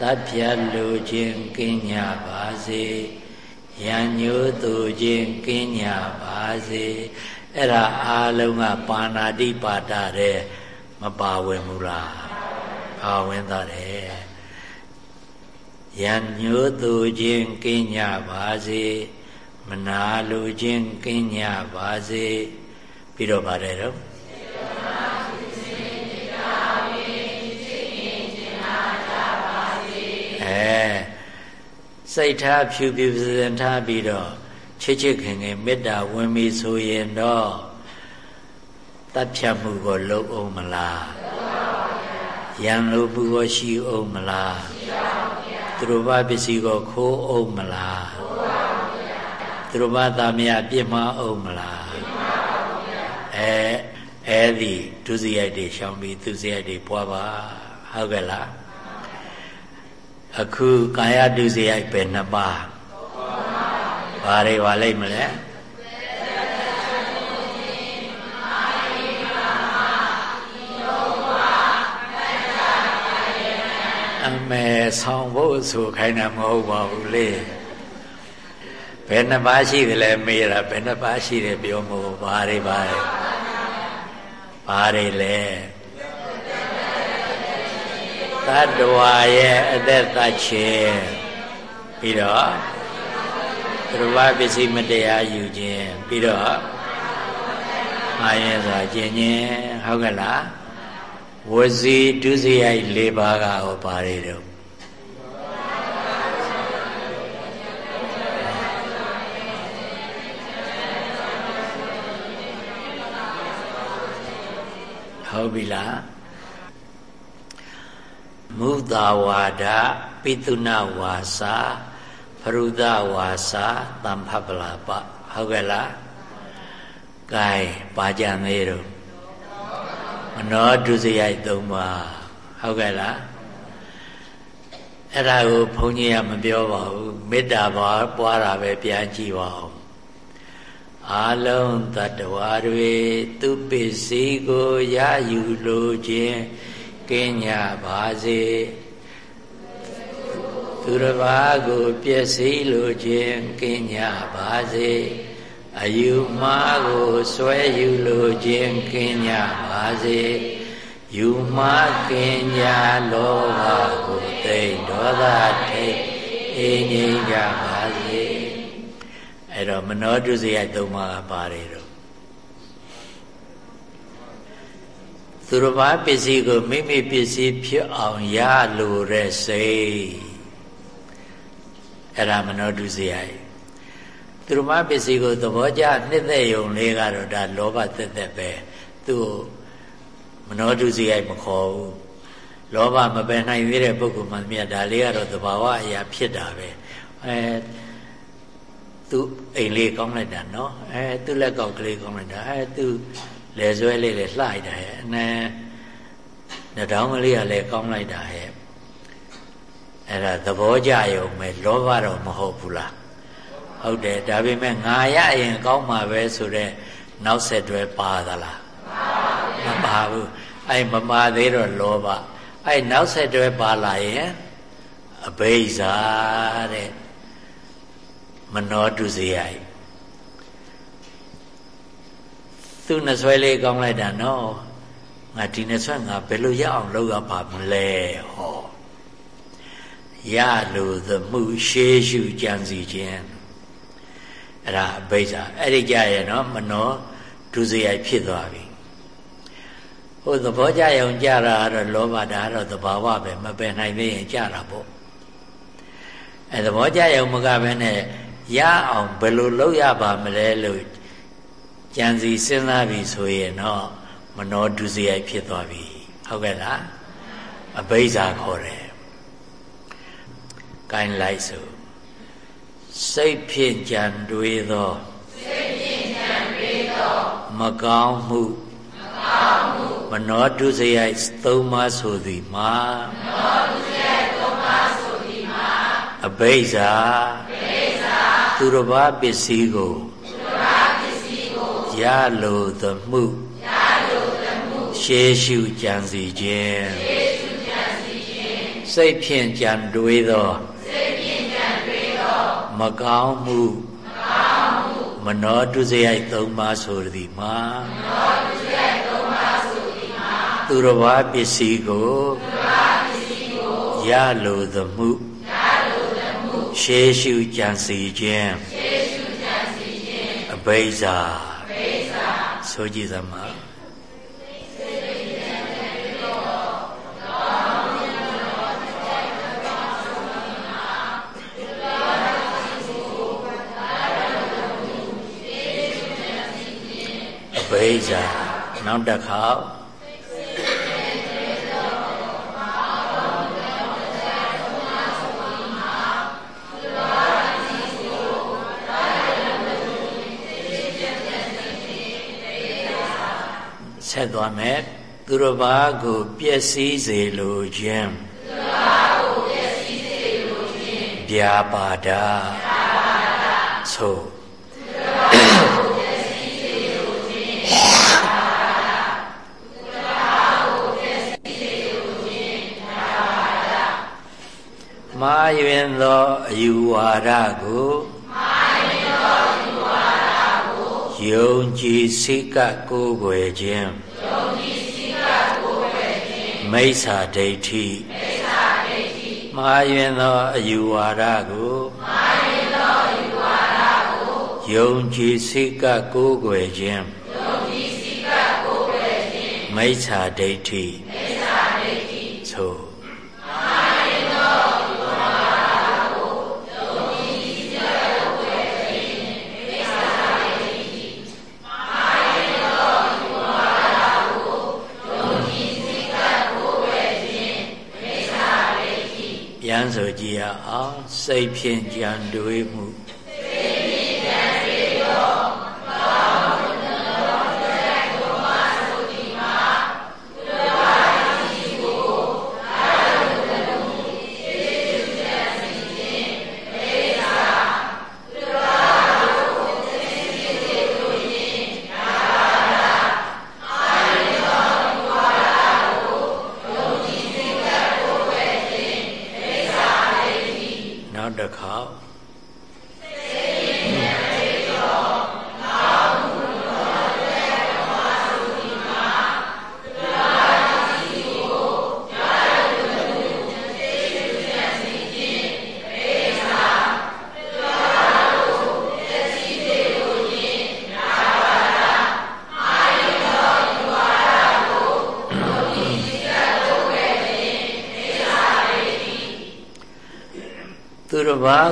တပ်ဖြတ်လိုခြင်းကင်းကြပါစေရံညိုးသူခြင်းကင်းကြပါစေအဲ့ဒါအားလုံးကပါဏာတိပါဒတဲ့မပါဝင်ဘူးလား ပါဝင်တော့တယ်ရံညိုးသူခြင်းကင်းကြပါစေမနာလိုခြင်းကင်းကြပါစေပြီးတော့ပါတယ်တော့အဲစိတ်ထားဖြူဖြူစင်ထားပြီးတော့ချစ်ချစ်ခင်ခင်မေတ္တာဝင်ပြီဆိုရင်တော့တတ်ဖြတ်မှုကိုလုပ်အောင်မလား ရန်လိုမှုကိုရှိအောင်မလားသူတို့ဘာပစ္စည်းကိုခိုးအောင်မလားသူတို့ဘာသားမယပြစ်မှားအောင်မလားအဲအဲ့ဒီဒုစရိုက်တွေရှောင်ပြီးသူစရိုက်တွေပွားပါဟုတ်ကဲ့လားအခုကာယဒုစရိုက်ပဲနှစ်ပါးဘာတွေပါလိမ့်မလဲ အမေဆောင်ဖို့ဆိုခိုင်းတာမဟုတ်ပါဘူးလေဘယ်နှပါးရှိတယ်လဲမေးတာဘယ်နှပါးရှိတယ်ပြောမို့ဘာတွေပါလဲဘာတွေလဲတတ္တဝါရဲ့အသက်သတ်ခြင်းပြီးတော့သူတော်ဘာပစ္စည်းမတရားယူခြင်းပြီးတော့အာရဲစွာကျင့်ခြင်းဟုတ်ကဲ့လား ဝစီဒုစရိုက်၄ပါးကဟောပါတယ်တော့ဟုတ်ပြီလားမုသာဝါဒပိတုဏဝါစာဖရုဒဝါစာတမ္ဖပလာပဟုတ်ကဲ့လားကဲပါကြသေးတော့ မနောဒုစရိုက်သုံးပါဟုတ်ကဲ့လားအဲ့ဒါကိုဘုန်းကြီးကမပြောပါဘူးမေတ္တာပါပွားတာပဲပြန်ကြည့်ပါဦးအာလုံးတတ္တဝါတွေသူပစ္စည်းကိုရယူလိုခြင်းကင်းကြပါစေသူတစ်ပါးကိုပျက်စီးလိုခြင်းကင်းကြပါစေ အယူမှားကိုဆွဲယူလိုခြင်းကင်းကြပါစေယူမှားကင်းကြလောဘကိုသိဒေါသထိတ်အေးငြိမ်းကြပါစေအဲ့တော့မနောတုစရိုက်သုံးပါးပါတယ်တော့သူတစ်ပါးပစ္စည်းကိုမိမိပစ္စည်းဖြစ်အောင်ရလိုတဲ့စိတ်အဲ့ဒါမနောတုစရိုက် သူတစ်ပါးပစ္စည်းကိုသဘောကျနှစ်သက်ယုံလေးကတော့ဒါလောဘသက်သက်ပဲသူ့မနောတုစီရိုက်မခေါ်ဘူးလောဘမပယ်နိုင်သေးတဲ့ပုဂ္ဂိုလ်မှမြတ်ဒါလေးကတော့သဘာဝအရာဖြစ်တာပဲအဲသူအိမ်လေးကောင်းလိုက်တာနော်အဲသူလက်ကောက်ကလေးကောင်းလိုက်တာအဲသူလေဆွဲလေးလည်းလှလိုက်တာရဲ့အနဲ့နှတောင်းကလေးကလည်းကောင်းလိုက်တာရဲ့အဲ့ဒါသဘောကြရုံပဲလောဘတော့မဟုတ်ဘူးလား ဟုတ်တယ်ဒါပေမဲ့ငါရရင်ကောင်းမှာပဲဆိုတော့နောက်ဆက်တွဲပါသလားမပါဘူးအဲ့မပါသေးတော့လောဘအဲ့နောက်ဆက်တွဲပါလာရင်အဘိဇာတဲ့မနောတုစရိုက်သူနှဆွဲလေးကောင်းလိုက်တာနော်ငါဒီနှဆွဲငါဘယ်လိုရအောင်လုပ်ရပါမလဲဟောရလိုသမှုရှေးရှုကြံစီခြင်း အဲ့ဒါအဘိဇာအဲ့ဒီကြရဲ့နော်မနောဒုစရိုက်ဖြစ်သွားပြီဟိုသဘောကြရုံကြတာကတော့လောဘဒါကတော့သဘာဝပဲမပယ်နိုင်သေးရင်ကြတာပေါ့အဲသဘောကြရုံမကဘဲနဲ့ရအောင်ဘယ်လိုလုပ်ရပါမလဲလို့ကြံစီစဉ်းစားပြီဆိုရင်တော့မနောဒုစရိုက်ဖြစ်သွားပြီဟုတ်ကဲ့လားအဘိဇာခေါ်တယ်ကိုင်းလိုက်ဆို စိတ်ဖြင့်ကြံတွေးသောစိတ်ဖြင့်ကြံတွေးသောမကောင်းမှုမကောင်းမှုမနောဒုစရိုက်သုံးပါးဆိုသည်မှာမနောဒုစရိုက်သုံးပါးဆိုသည်မှာအဘိဇာအဘိဇာသူတစ်ပါးပစ္စည်းကိုသူတစ်ပါးပစ္စည်းကိုရလိုသမှုရလိုသမှုရှေးရှုကြံစီခြင်းရှေးရှုကြံစီခြင်းစိတ်ဖြင့်ကြံတွေးသောမကောင်း မှုမကောင်းမှုမနောတုစရိုက်သုံးပါးဆိုသည်မှာမနောတုစရိုက်သုံးပါးဆိုသည်မှာသူတော်ဘာပစ္စည်းကိုသူတော်ဘာပစ္စည်းကိုရလိုသမှုရလိုသမှုရှေးရှုကြံစီခြင်းရှေးရှုကြံစီခြင်းအဘိဇာအဘိဇာဆိုကြည်သမှာ ဗိဇာနောက်တစ်ခေါက်ဆက်သွားမယ်သူတစ်ပါးကိုပျက်စီးစေလိုခြင်းသူတစ်ပါးကိုပျက်စီးစေလိုခြင်းဗျာပါဒဗျာပါဒသို့ မာယွင်သောအယူဝါဒကိုမာယွင်သောအယူဝါဒကိုယုံကြည်စိတ်ကကိုးကွယ်ခြင်းယုံကြည်စိတ်ကကိုးကွယ်ခြင်းမိစ္ဆာဒိဋ္ဌိမိစ္ဆာဒိဋ္ဌိမာယွင်သောအယူဝါဒကိုမာယွင်သောအယူဝါဒကိုယုံကြည်စိတ်ကကိုးကွယ်ခြင်းယုံကြည်စိတ်ကကိုးကွယ်ခြင်းမိစ္ဆာဒိဋ္ဌိမိစ္ဆာဒိ အောင်စိတ်ဖြင့်ကြံတွေးမှု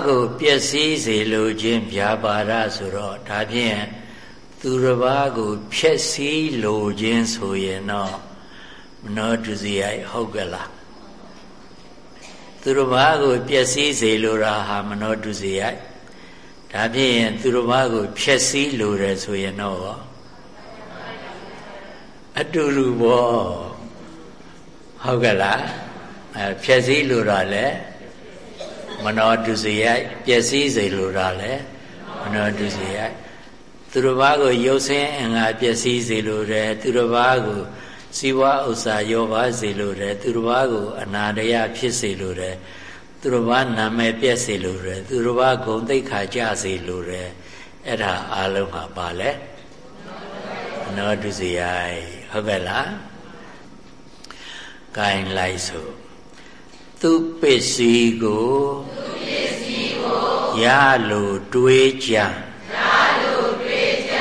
ကိုပျက်စီးစေလိုခြင်းဗျာပါဒဆိုတော့ဒါဖြင့်သူတစ်ပါးကိုဖြက်စီးလိုခြင်းဆိုရင်တော့မနောဒုစရိုက်ဟုတ်ကလားသူတစ်ပါးကိုပျက်စီးစေလိုတာဟာမနောဒုစရိုက်ဒါဖြင့်သူတစ်ပါးကိုဖြက်စီးလိုတယ်ဆိုရင်တော့အတူတူပေါ့ဟုတ်ကလားအဲဖြက်စီးလိုတာလဲ မနောဒုစရိုက်ပျက်စီးစေလိုတာလဲမနောဒုစရိုက်သူတစ်ပါးကိုရုပ်ဆင်းအင်္ဂါပျက်စီးစေလိုတယ်သူတစ်ပါးကိုစီဝါဥစ္စာရောပါစေလိုတယ်သူတစ်ပါးကိုအနာတရဖြစ်စေလိုတယ်သူတစ်ပါးနာမည်ပြည့်စေလိုတယ်သူတစ်ပါးဂုံသိက္ခာကြစေလိုတယ်အဲ့ဒါအလုံးမှာပါလဲနောဒုစရိုက်ဟုတ်ကဲ့လားဂိုင်းလိုက်ဆို သူပစ္စည်းကိုသူပစ္စည်းကိုရလိုတွေးကြရလိုတွေးကြ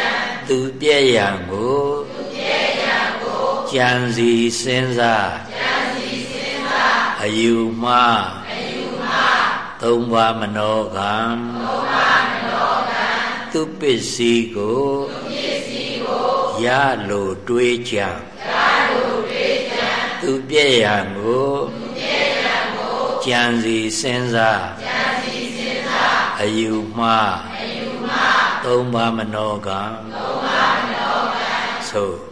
သူပြည့်ရန်ကိုသူပြည့်ရန်ကိုကြံစီစဉ်းစားကြံစီစဉ်းစားအယူမှားအယူမှားသုံးပါးမနောကံသုံးပါးမနောကံသူပစ္စည်းကိုသူပစ္စည်းကိုရလိုတွေးကြရလိုတွေးကြသူပြည့်ရန်ကိုသူ ကြံစီစဉ်းစားကြံစီစဉ်းစားအယူမှားအယူမှားသုံးပါးမနောကံသုံးပါးမနောကံသို့ု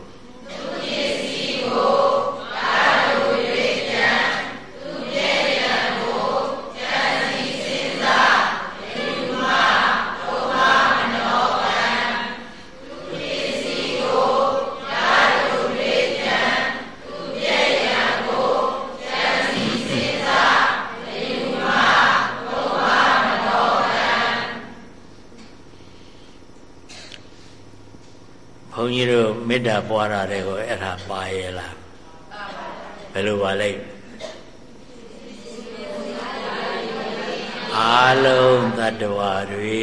န်းကြီးတို့မေတ္တာပွားတာတဲ့ကိုအဲ့ဒါပါရဲ့လားဘယ်လိုပါလဲအာလုံးတ attva တွေ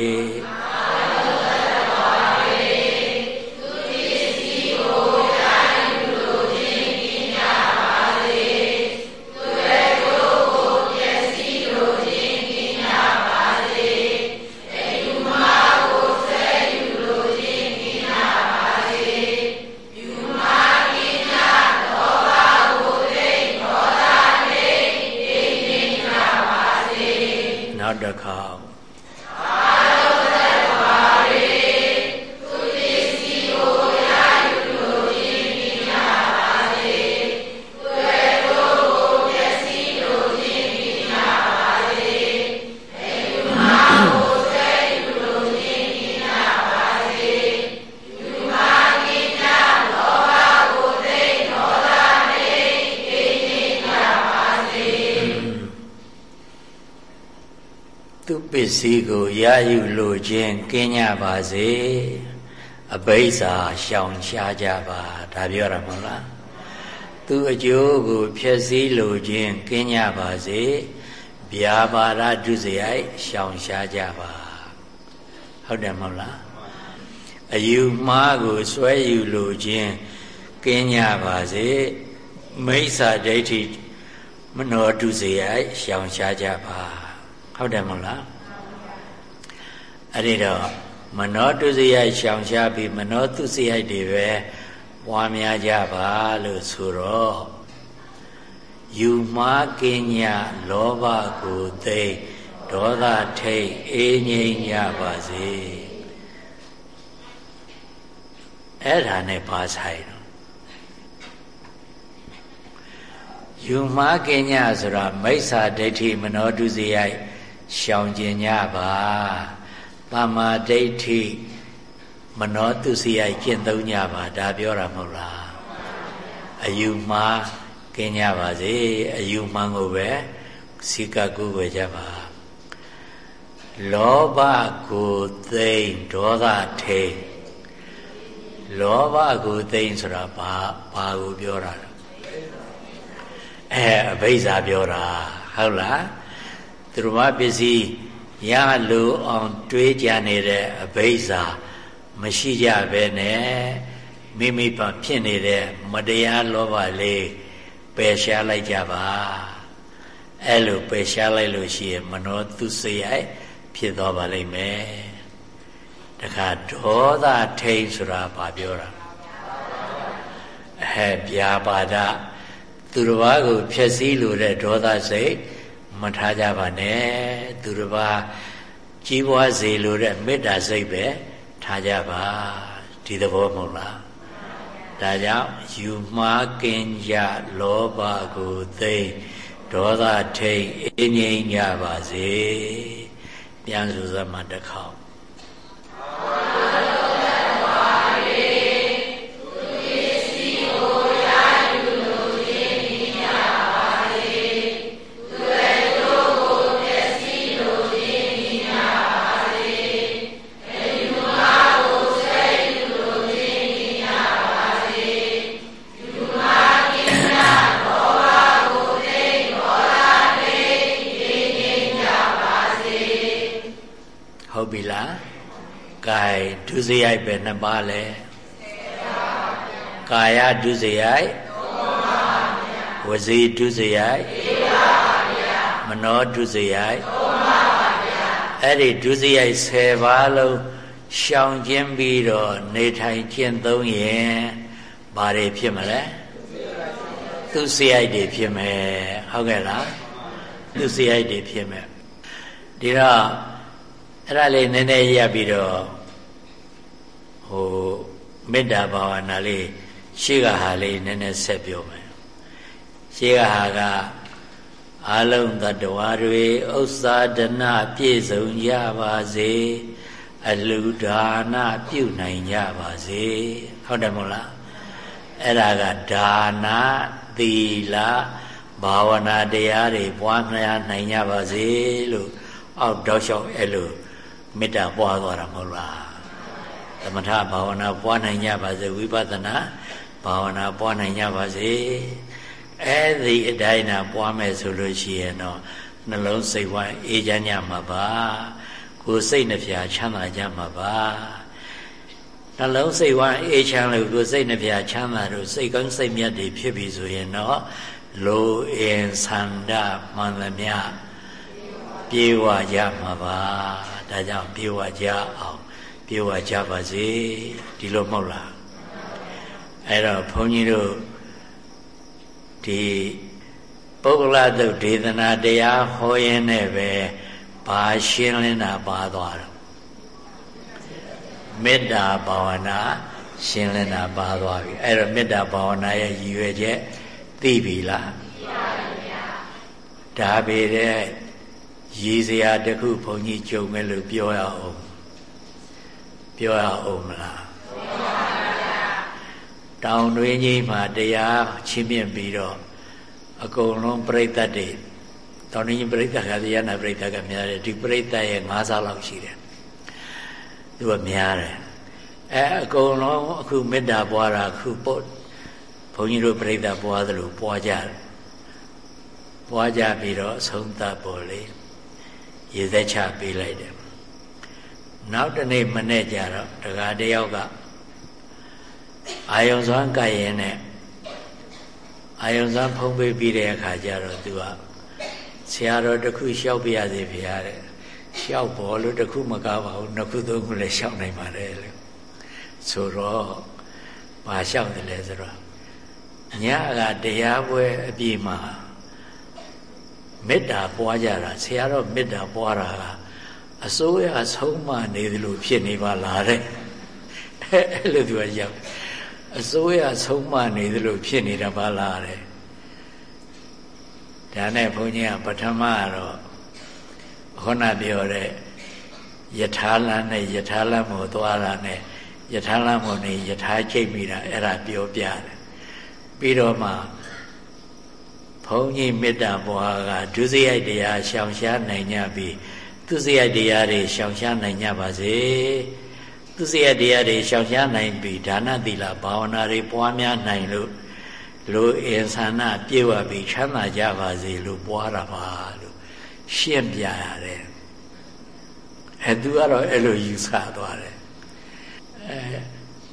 ရယူလိုခြင်းကင်းကြပါစေအဘိဓါရှောင်ရှားကြပါဒါပြောရမလားသူအကျိုးကိုဖြည့်ဆည်းလိုခြင်းကင်းကြပါစေဗျာပါဒဒုစရိုက်ရှောင်ရှားကြပါဟုတ်တယ်မဟုတ်လားအယူမှားကိုစွဲယူလိုခြင်းကင်းကြပါစေမိစ္ဆာဒိဋ္ဌိမနောဒုစရိုက်ရှောင်ရှားကြပါဟုတ်တယ်မဟုတ်လား အဲ့ဒီတော့မနောတုစရိုက်ရှောင်ရှားပြီးမနောတုစရိုက်တွေပဲပွားများကြပါလို့ဆိုတော့ယူမားကင်းညလောဘကိုသိဒေါသထိတ်အေးငြိမ်းကြပါစေအဲ့ဒါနဲ့ပါဆိုင်တော့ယူမားကင်းညဆိုတာမိစ္ဆာဒိဋ္ဌိမနောတုစရိုက်ရှောင်ကျင်ကြပါ တမာဒိဋ္ဌိမနောတုစီယကျင့်သုံးကြပါဒါပြောတာမဟုတ်လားအယူမှားကင်းကြပါစေအယူမှန်ကိုပဲစိကကုဝေကြပါလောဘကိုသိမ့်ဒေါသထိန်လောဘကိုသိမ့်ဆိုတာဘာဘာကိုပြောတာလဲအဲအဘိဇာပြောတာဟုတ်လားသူတို့မပစ္စည်း ရလိုအောင်တွေးကြနေတဲ့အဘိဇာမရှိကြပဲနဲ့မိမိပါဖြစ်နေတဲ့မတရားလောဘလေးပယ်ရှားလိုက်ကြပါအဲ့လိုပယ်ရှားလိုက်လို့ရှိရင်မနောသူစရိုက်ဖြစ်သွားပါလိမ့်မယ်တခါဒေါသထိန်ဆိုတာဘာပြောတာအဲဗျာပါဒသူတစ်ပါးကိုဖျက်ဆီးလို့တဲ့ဒေါသစိတ် မထားကြပါနဲ့သူတစ်ပါးကြီးပွားစေလို့တဲ့မေတ္တာစိတ်ပဲထားကြပါဒီသဘောမဟုတ်လားဒါကြောင့်ယူမှားကင်းကြလောဘကိုသိဒေါသထိတ်အင်းငိမ့်ကြပါစေပြန်ဆိုစမှတစ်ခေါက် စရိုက်ပဲနှစ်ပါးလဲကာယဒုစရိုက်ဝစီဒုစရိုက်မနောဒုစရိုက်အဲ့ဒီဒုစရိုက်10ပါးလုံးရှောင်ကျင်းပြီးတော့နေထိုင်ကျင့်သုံးရင်ဘာတွေဖြစ်မလဲသူစရိုက်တွေဖြစ်မယ်ဟုတ်ကဲ့လားသူစရိုက်တွေဖြစ်မယ်ဒီတော့အဲ့ဒါလေးနည်းနည်းရပ်ပြီးတော့ ဟိုမေတ္တာဘာဝနာလေးရှေ့ကဟာလေးနည်းနည်းဆက်ပြောမယ်ရှေ့ကဟာကအလုံးသတ္တဝါတွေဥစ္စာဒနာပြည့်စုံကြပါစေအလူဒါနပြုနိုင်ကြပါစေဟုတ်တယ်မို့လားအဲ့ဒါကဒါနသီလဘာဝနာတရားတွေပွားများနိုင်ကြပါစေလို့အောက်တောက်လျှောက်အဲ့လိုမေတ္တာပွားသွားတာမဟုတ်လား သမထဘာဝနာပွားနိုင်ကြပါစေဝိပဿနာဘာဝနာပွားနိုင်ကြပါစေအဲ့ဒီအတိုင်းနာပွားမယ်ဆိုလို့ရှိရင်တော့နှလုံးစိတ်ဝမ်းအေးချမ်းကြမှာပါကိုယ်စိတ်နှဖျားချမ်းသာကြမှာပါနှလုံးစိတ်ဝမ်းအေးချမ်းလို့ကိုယ်စိတ်နှဖျားချမ်းသာလို့စိတ်ကောင်းစိတ်မြတ်တွေဖြစ်ပြီဆိုရင်တော့လိုအင်ဆန္ဒမှန်သမျှပြေဝကြမှာပါဒါကြောင့်ပြေဝကြအောင် ပြေဝကြပါစေဒီလိုမဟုတ်လားအဲ့တော့ဘုန်းကြီးတို့ဒီပုဂ္ဂလသုတ်ဒေသနာတရားဟောရင်းနဲ့ပဲဘာရှင်းလင်းတာပါသွားတော့မေတ္တာဘာဝနာရှင်းလင်းတာပါသွားပြီအဲ့တော့မေတ္တာဘာဝနာရဲ့ရည်ရွယ်ချက်သိပြီလားသိပါဗျာဒါပေတဲ့ရည်စရာတခုဘုန်းကြီးကြုံမယ်လို့ပြောရအောင် ပြောရအောင်မလားပြောပါဗျာတောင်တွင်းကြီးမှာတရားချင်းမြင့်ပြီးတော့အကုန်လုံးပြိဿတ်တွေတောင်တွင်းကြီးပြိဿကတရားနာပြိဿကများတယ်ဒီပြိဿရဲ့၅ဆလောက်ရှိတယ်သူကများတယ်အဲအကုန်လုံးအခုမေတ္တာပွားတာအခုပုတ်ဘုန်းကြီးတို့ပြိဿပွားသလိုပွားကြတယ်ပွားကြပြီးတော့အဆုံးသတ်ပေါ်လေရေသက်ချပေးလိုက်တယ် နောက်တနေ့မနေ့ကျတော့တခါတယောက်ကအာယုံစွမ်းကပ်ရင်နဲ့အာယုံစွမ်းဖုံးပေးပြီးတဲ့အခါကျတော့သူကဆရာတော်တခုလျှောက်ပြရစေဖေရတဲ့လျှောက်ပေါ်လို့တခုမကားပါဘူးနှစ်ခုသုံးခုလည်းလျှောက်နိုင်ပါတယ်လို့ဆိုတော့ဘာလျှောက်တယ်လဲဆိုတော့ညကတရားပွဲအပြည့်မှာမေတ္တာပွားကြတာဆရာတော်မေတ္တာပွားတာက အစိုးရဆုံးမနေသလိုဖြစ်နေပါလားတဲ့အဲ့လိုသူကရောက်အစိုးရဆုံးမနေသလိုဖြစ်နေတာပါလားတဲ့ဒါနဲ့ဘုန်းကြီးကပထမကတော့ခေါဏပြောတဲ့ယထာလန်းနဲ့ယထာလန်းမို့သွားတာနဲ့ယထာလန်းမို့နေယထာချိတ်မိတာအဲ့ဒါပြောပြတယ်ပြီးတော့မှဘုန်းကြီးမေတ္တာဘွားကဒုစရိုက်တရားရှောင်ရှားနိုင်ကြပြီး သူစရိုက်တရားတွေရှောင်ရှားနိုင်ကြပါစေသူစရိုက်တရားတွေရှောင်ရှားနိုင်ပြီးဒါနသီလဘာဝနာတွေပွားများနိုင်လို့လူအင်ဆန္ဒပြေဝပြီးချမ်းသာကြပါစေလို့ပွားတာပါလို့ရှင်းပြရတယ်အဲသူကတော့အဲ့လိုယူဆသွားတယ်အဲ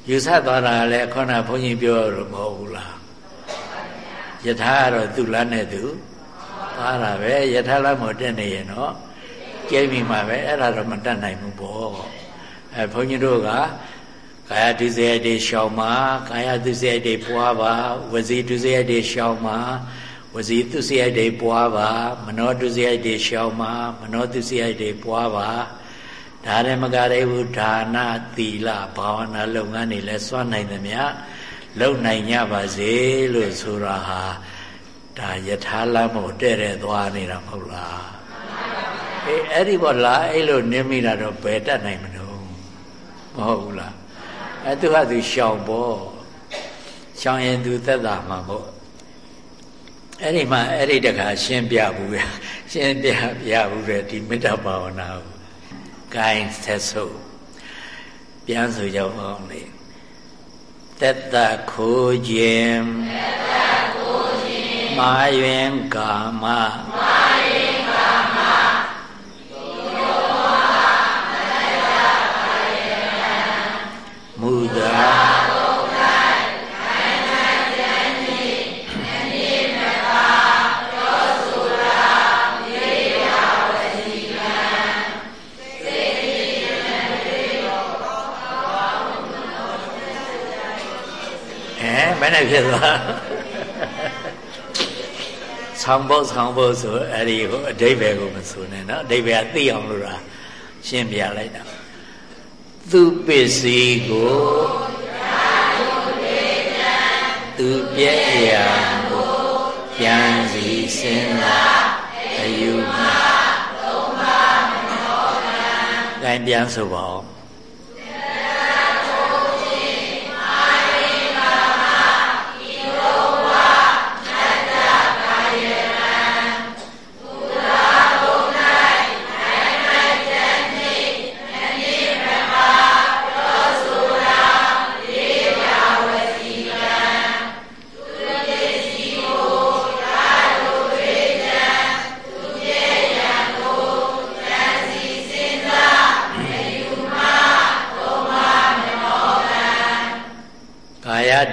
ယူဆသွားတာလည်းခေါဏဘုန်းကြီးပြောလို့မဟုတ်ဘူးလားယထာကတော့သူ့လမ်းနဲ့သူသွားတာပဲယထာလမ်းမတက်နေရင်တော့ ကျဲပြီမှာပဲအဲ့ဒါတော့မတတ်နိုင်ဘူးပေါ့အဲဘုန်းကြီးတို့ကကာယဒုစရိုက်တွေရှောင်ပါကာယဒုစရိုက်တွေပွားပါဝစီဒုစရိုက်တွေရှောင်ပါဝစီဒုစရိုက်တွေပွားပါမနောဒုစရိုက်တွေရှောင်ပါမနောဒုစရိုက်တွေပွားပါဒါရမကရေဟုဒါနသီလဘာဝနာလုပ်ငန်းတွေလည်းစွန့်နိုင်သမျှလုပ်နိုင်ကြပါစေလို့ဆိုတာဟာဒါယထာလမ်းမို့တဲ့တဲ့သွားနေတာမဟုတ်လား အေးအဲ့ဒီဘောလားအဲ့လိုနင်းမိတာတော့ဘယ်တတ်နိုင်မလို့မဟုတ်ဘူးလားအဲ့သူကသူရှောင်ပေါ့ရှောင်ရင်သူသက်သာမှာပေါ့အဲ့ဒီမှာအဲ့ဒီတခါရှင်းပြဘူးရရှင်းပြပြဘူးတဲ့ဒီမေတ္တာဘာဝနာကိုဂိုင်းဆက်ဆိုပြန်ဆိုကြအောင်လေသက်သာခိုးခြင်းသက်သာခိုးခြင်းမာယွင်ကာမမာ ဖြစ်သွားဆောင်းဖို့ဆောင်းဖို့ဆိုအဲ့ဒီဟိုအတိဘယ်ကိုမဆိုနဲ့နော်အတိဘယ်ကသိအောင်လို့လားရှင်းပြလိုက်တာသူပစ္စည်းကိုသူပြည့်ရာကိုပြန်စီစဉ်လာအယူမှာသုံးပါမနောကံ gain ပြန်ဆိုပါဦး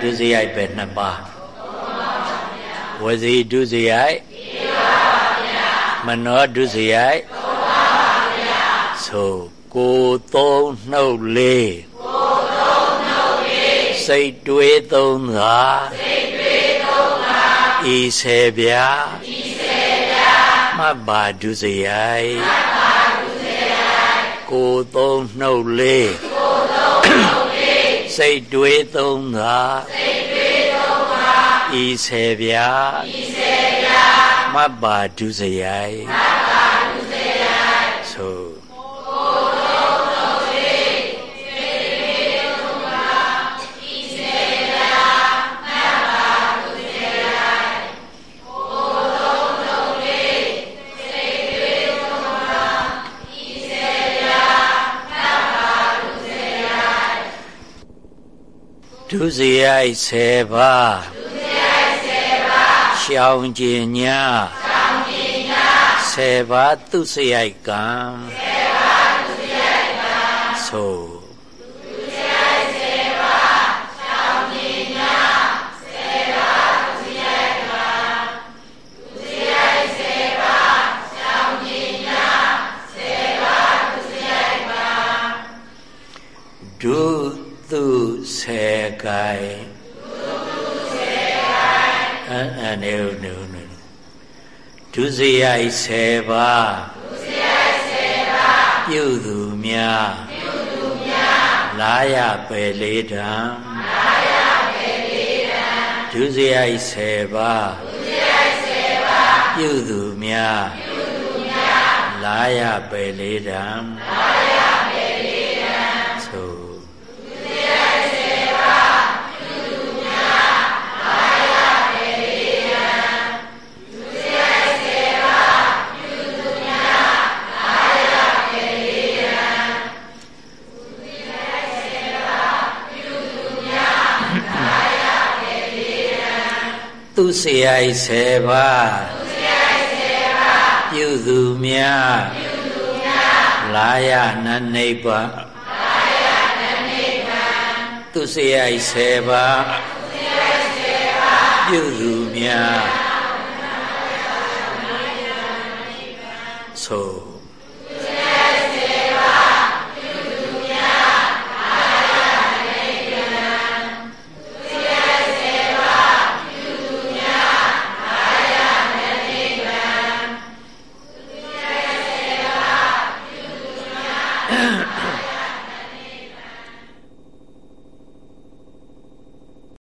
ဒုစရိုက်ပဲနှစ်ပါးဝစီဒုစရိုက်မနောဒုစရိုက်ဆိုကိုသုံးနှုတ်လေးကိုသုံးနှုတ်လေးစိတ်တွေးသုံးသာစိတ်တွေးသုံးသာဤဆေဗျာဤဆေဗျာမတ်ပါဒုစရိုက်မတ်ပါဒုစရိုက်ကိုသုံးနှုတ်လေးကိုသုံးနှုတ် စိတ်တွေးသုံးသာစိတ်တွေးသုံးသာဤဆေဗျာဤဆေဗျာမတ်ပါဒုစရိုက် ဒုစရိုက်10ပါးဒုစရိုက်10ပါးရှောင်ကျင်ညာရှောင်ကျင်ညာ10ပါးသူစရိုက်ကံ10ပါးသူစရိုက်ကံဆိုဒုသူဆေ ကိုင်သူသူဆေကိုင်အဲ့နေဦးနေဦးနေဒုစရိုက်ဆေပါဒုစရိုက်ဆေပါပြုသူများပြုသူများလာရပဲလေးတံလာရပဲလေးတံဒုစရိုက်ဆေပါဒုစရိုက်ဆေပါပြုသူများပြုသူများလာရပဲလေးတံလာ သူစရိုက်10ပါးသူစရိုက်10ပါးပြုသူများပြုသူများလာရနနိဗ္ဗာန်လာရနနိဗ္ဗာန်သူစရိုက်10ပါးသူစရိုက်10ပါးပြုသူများ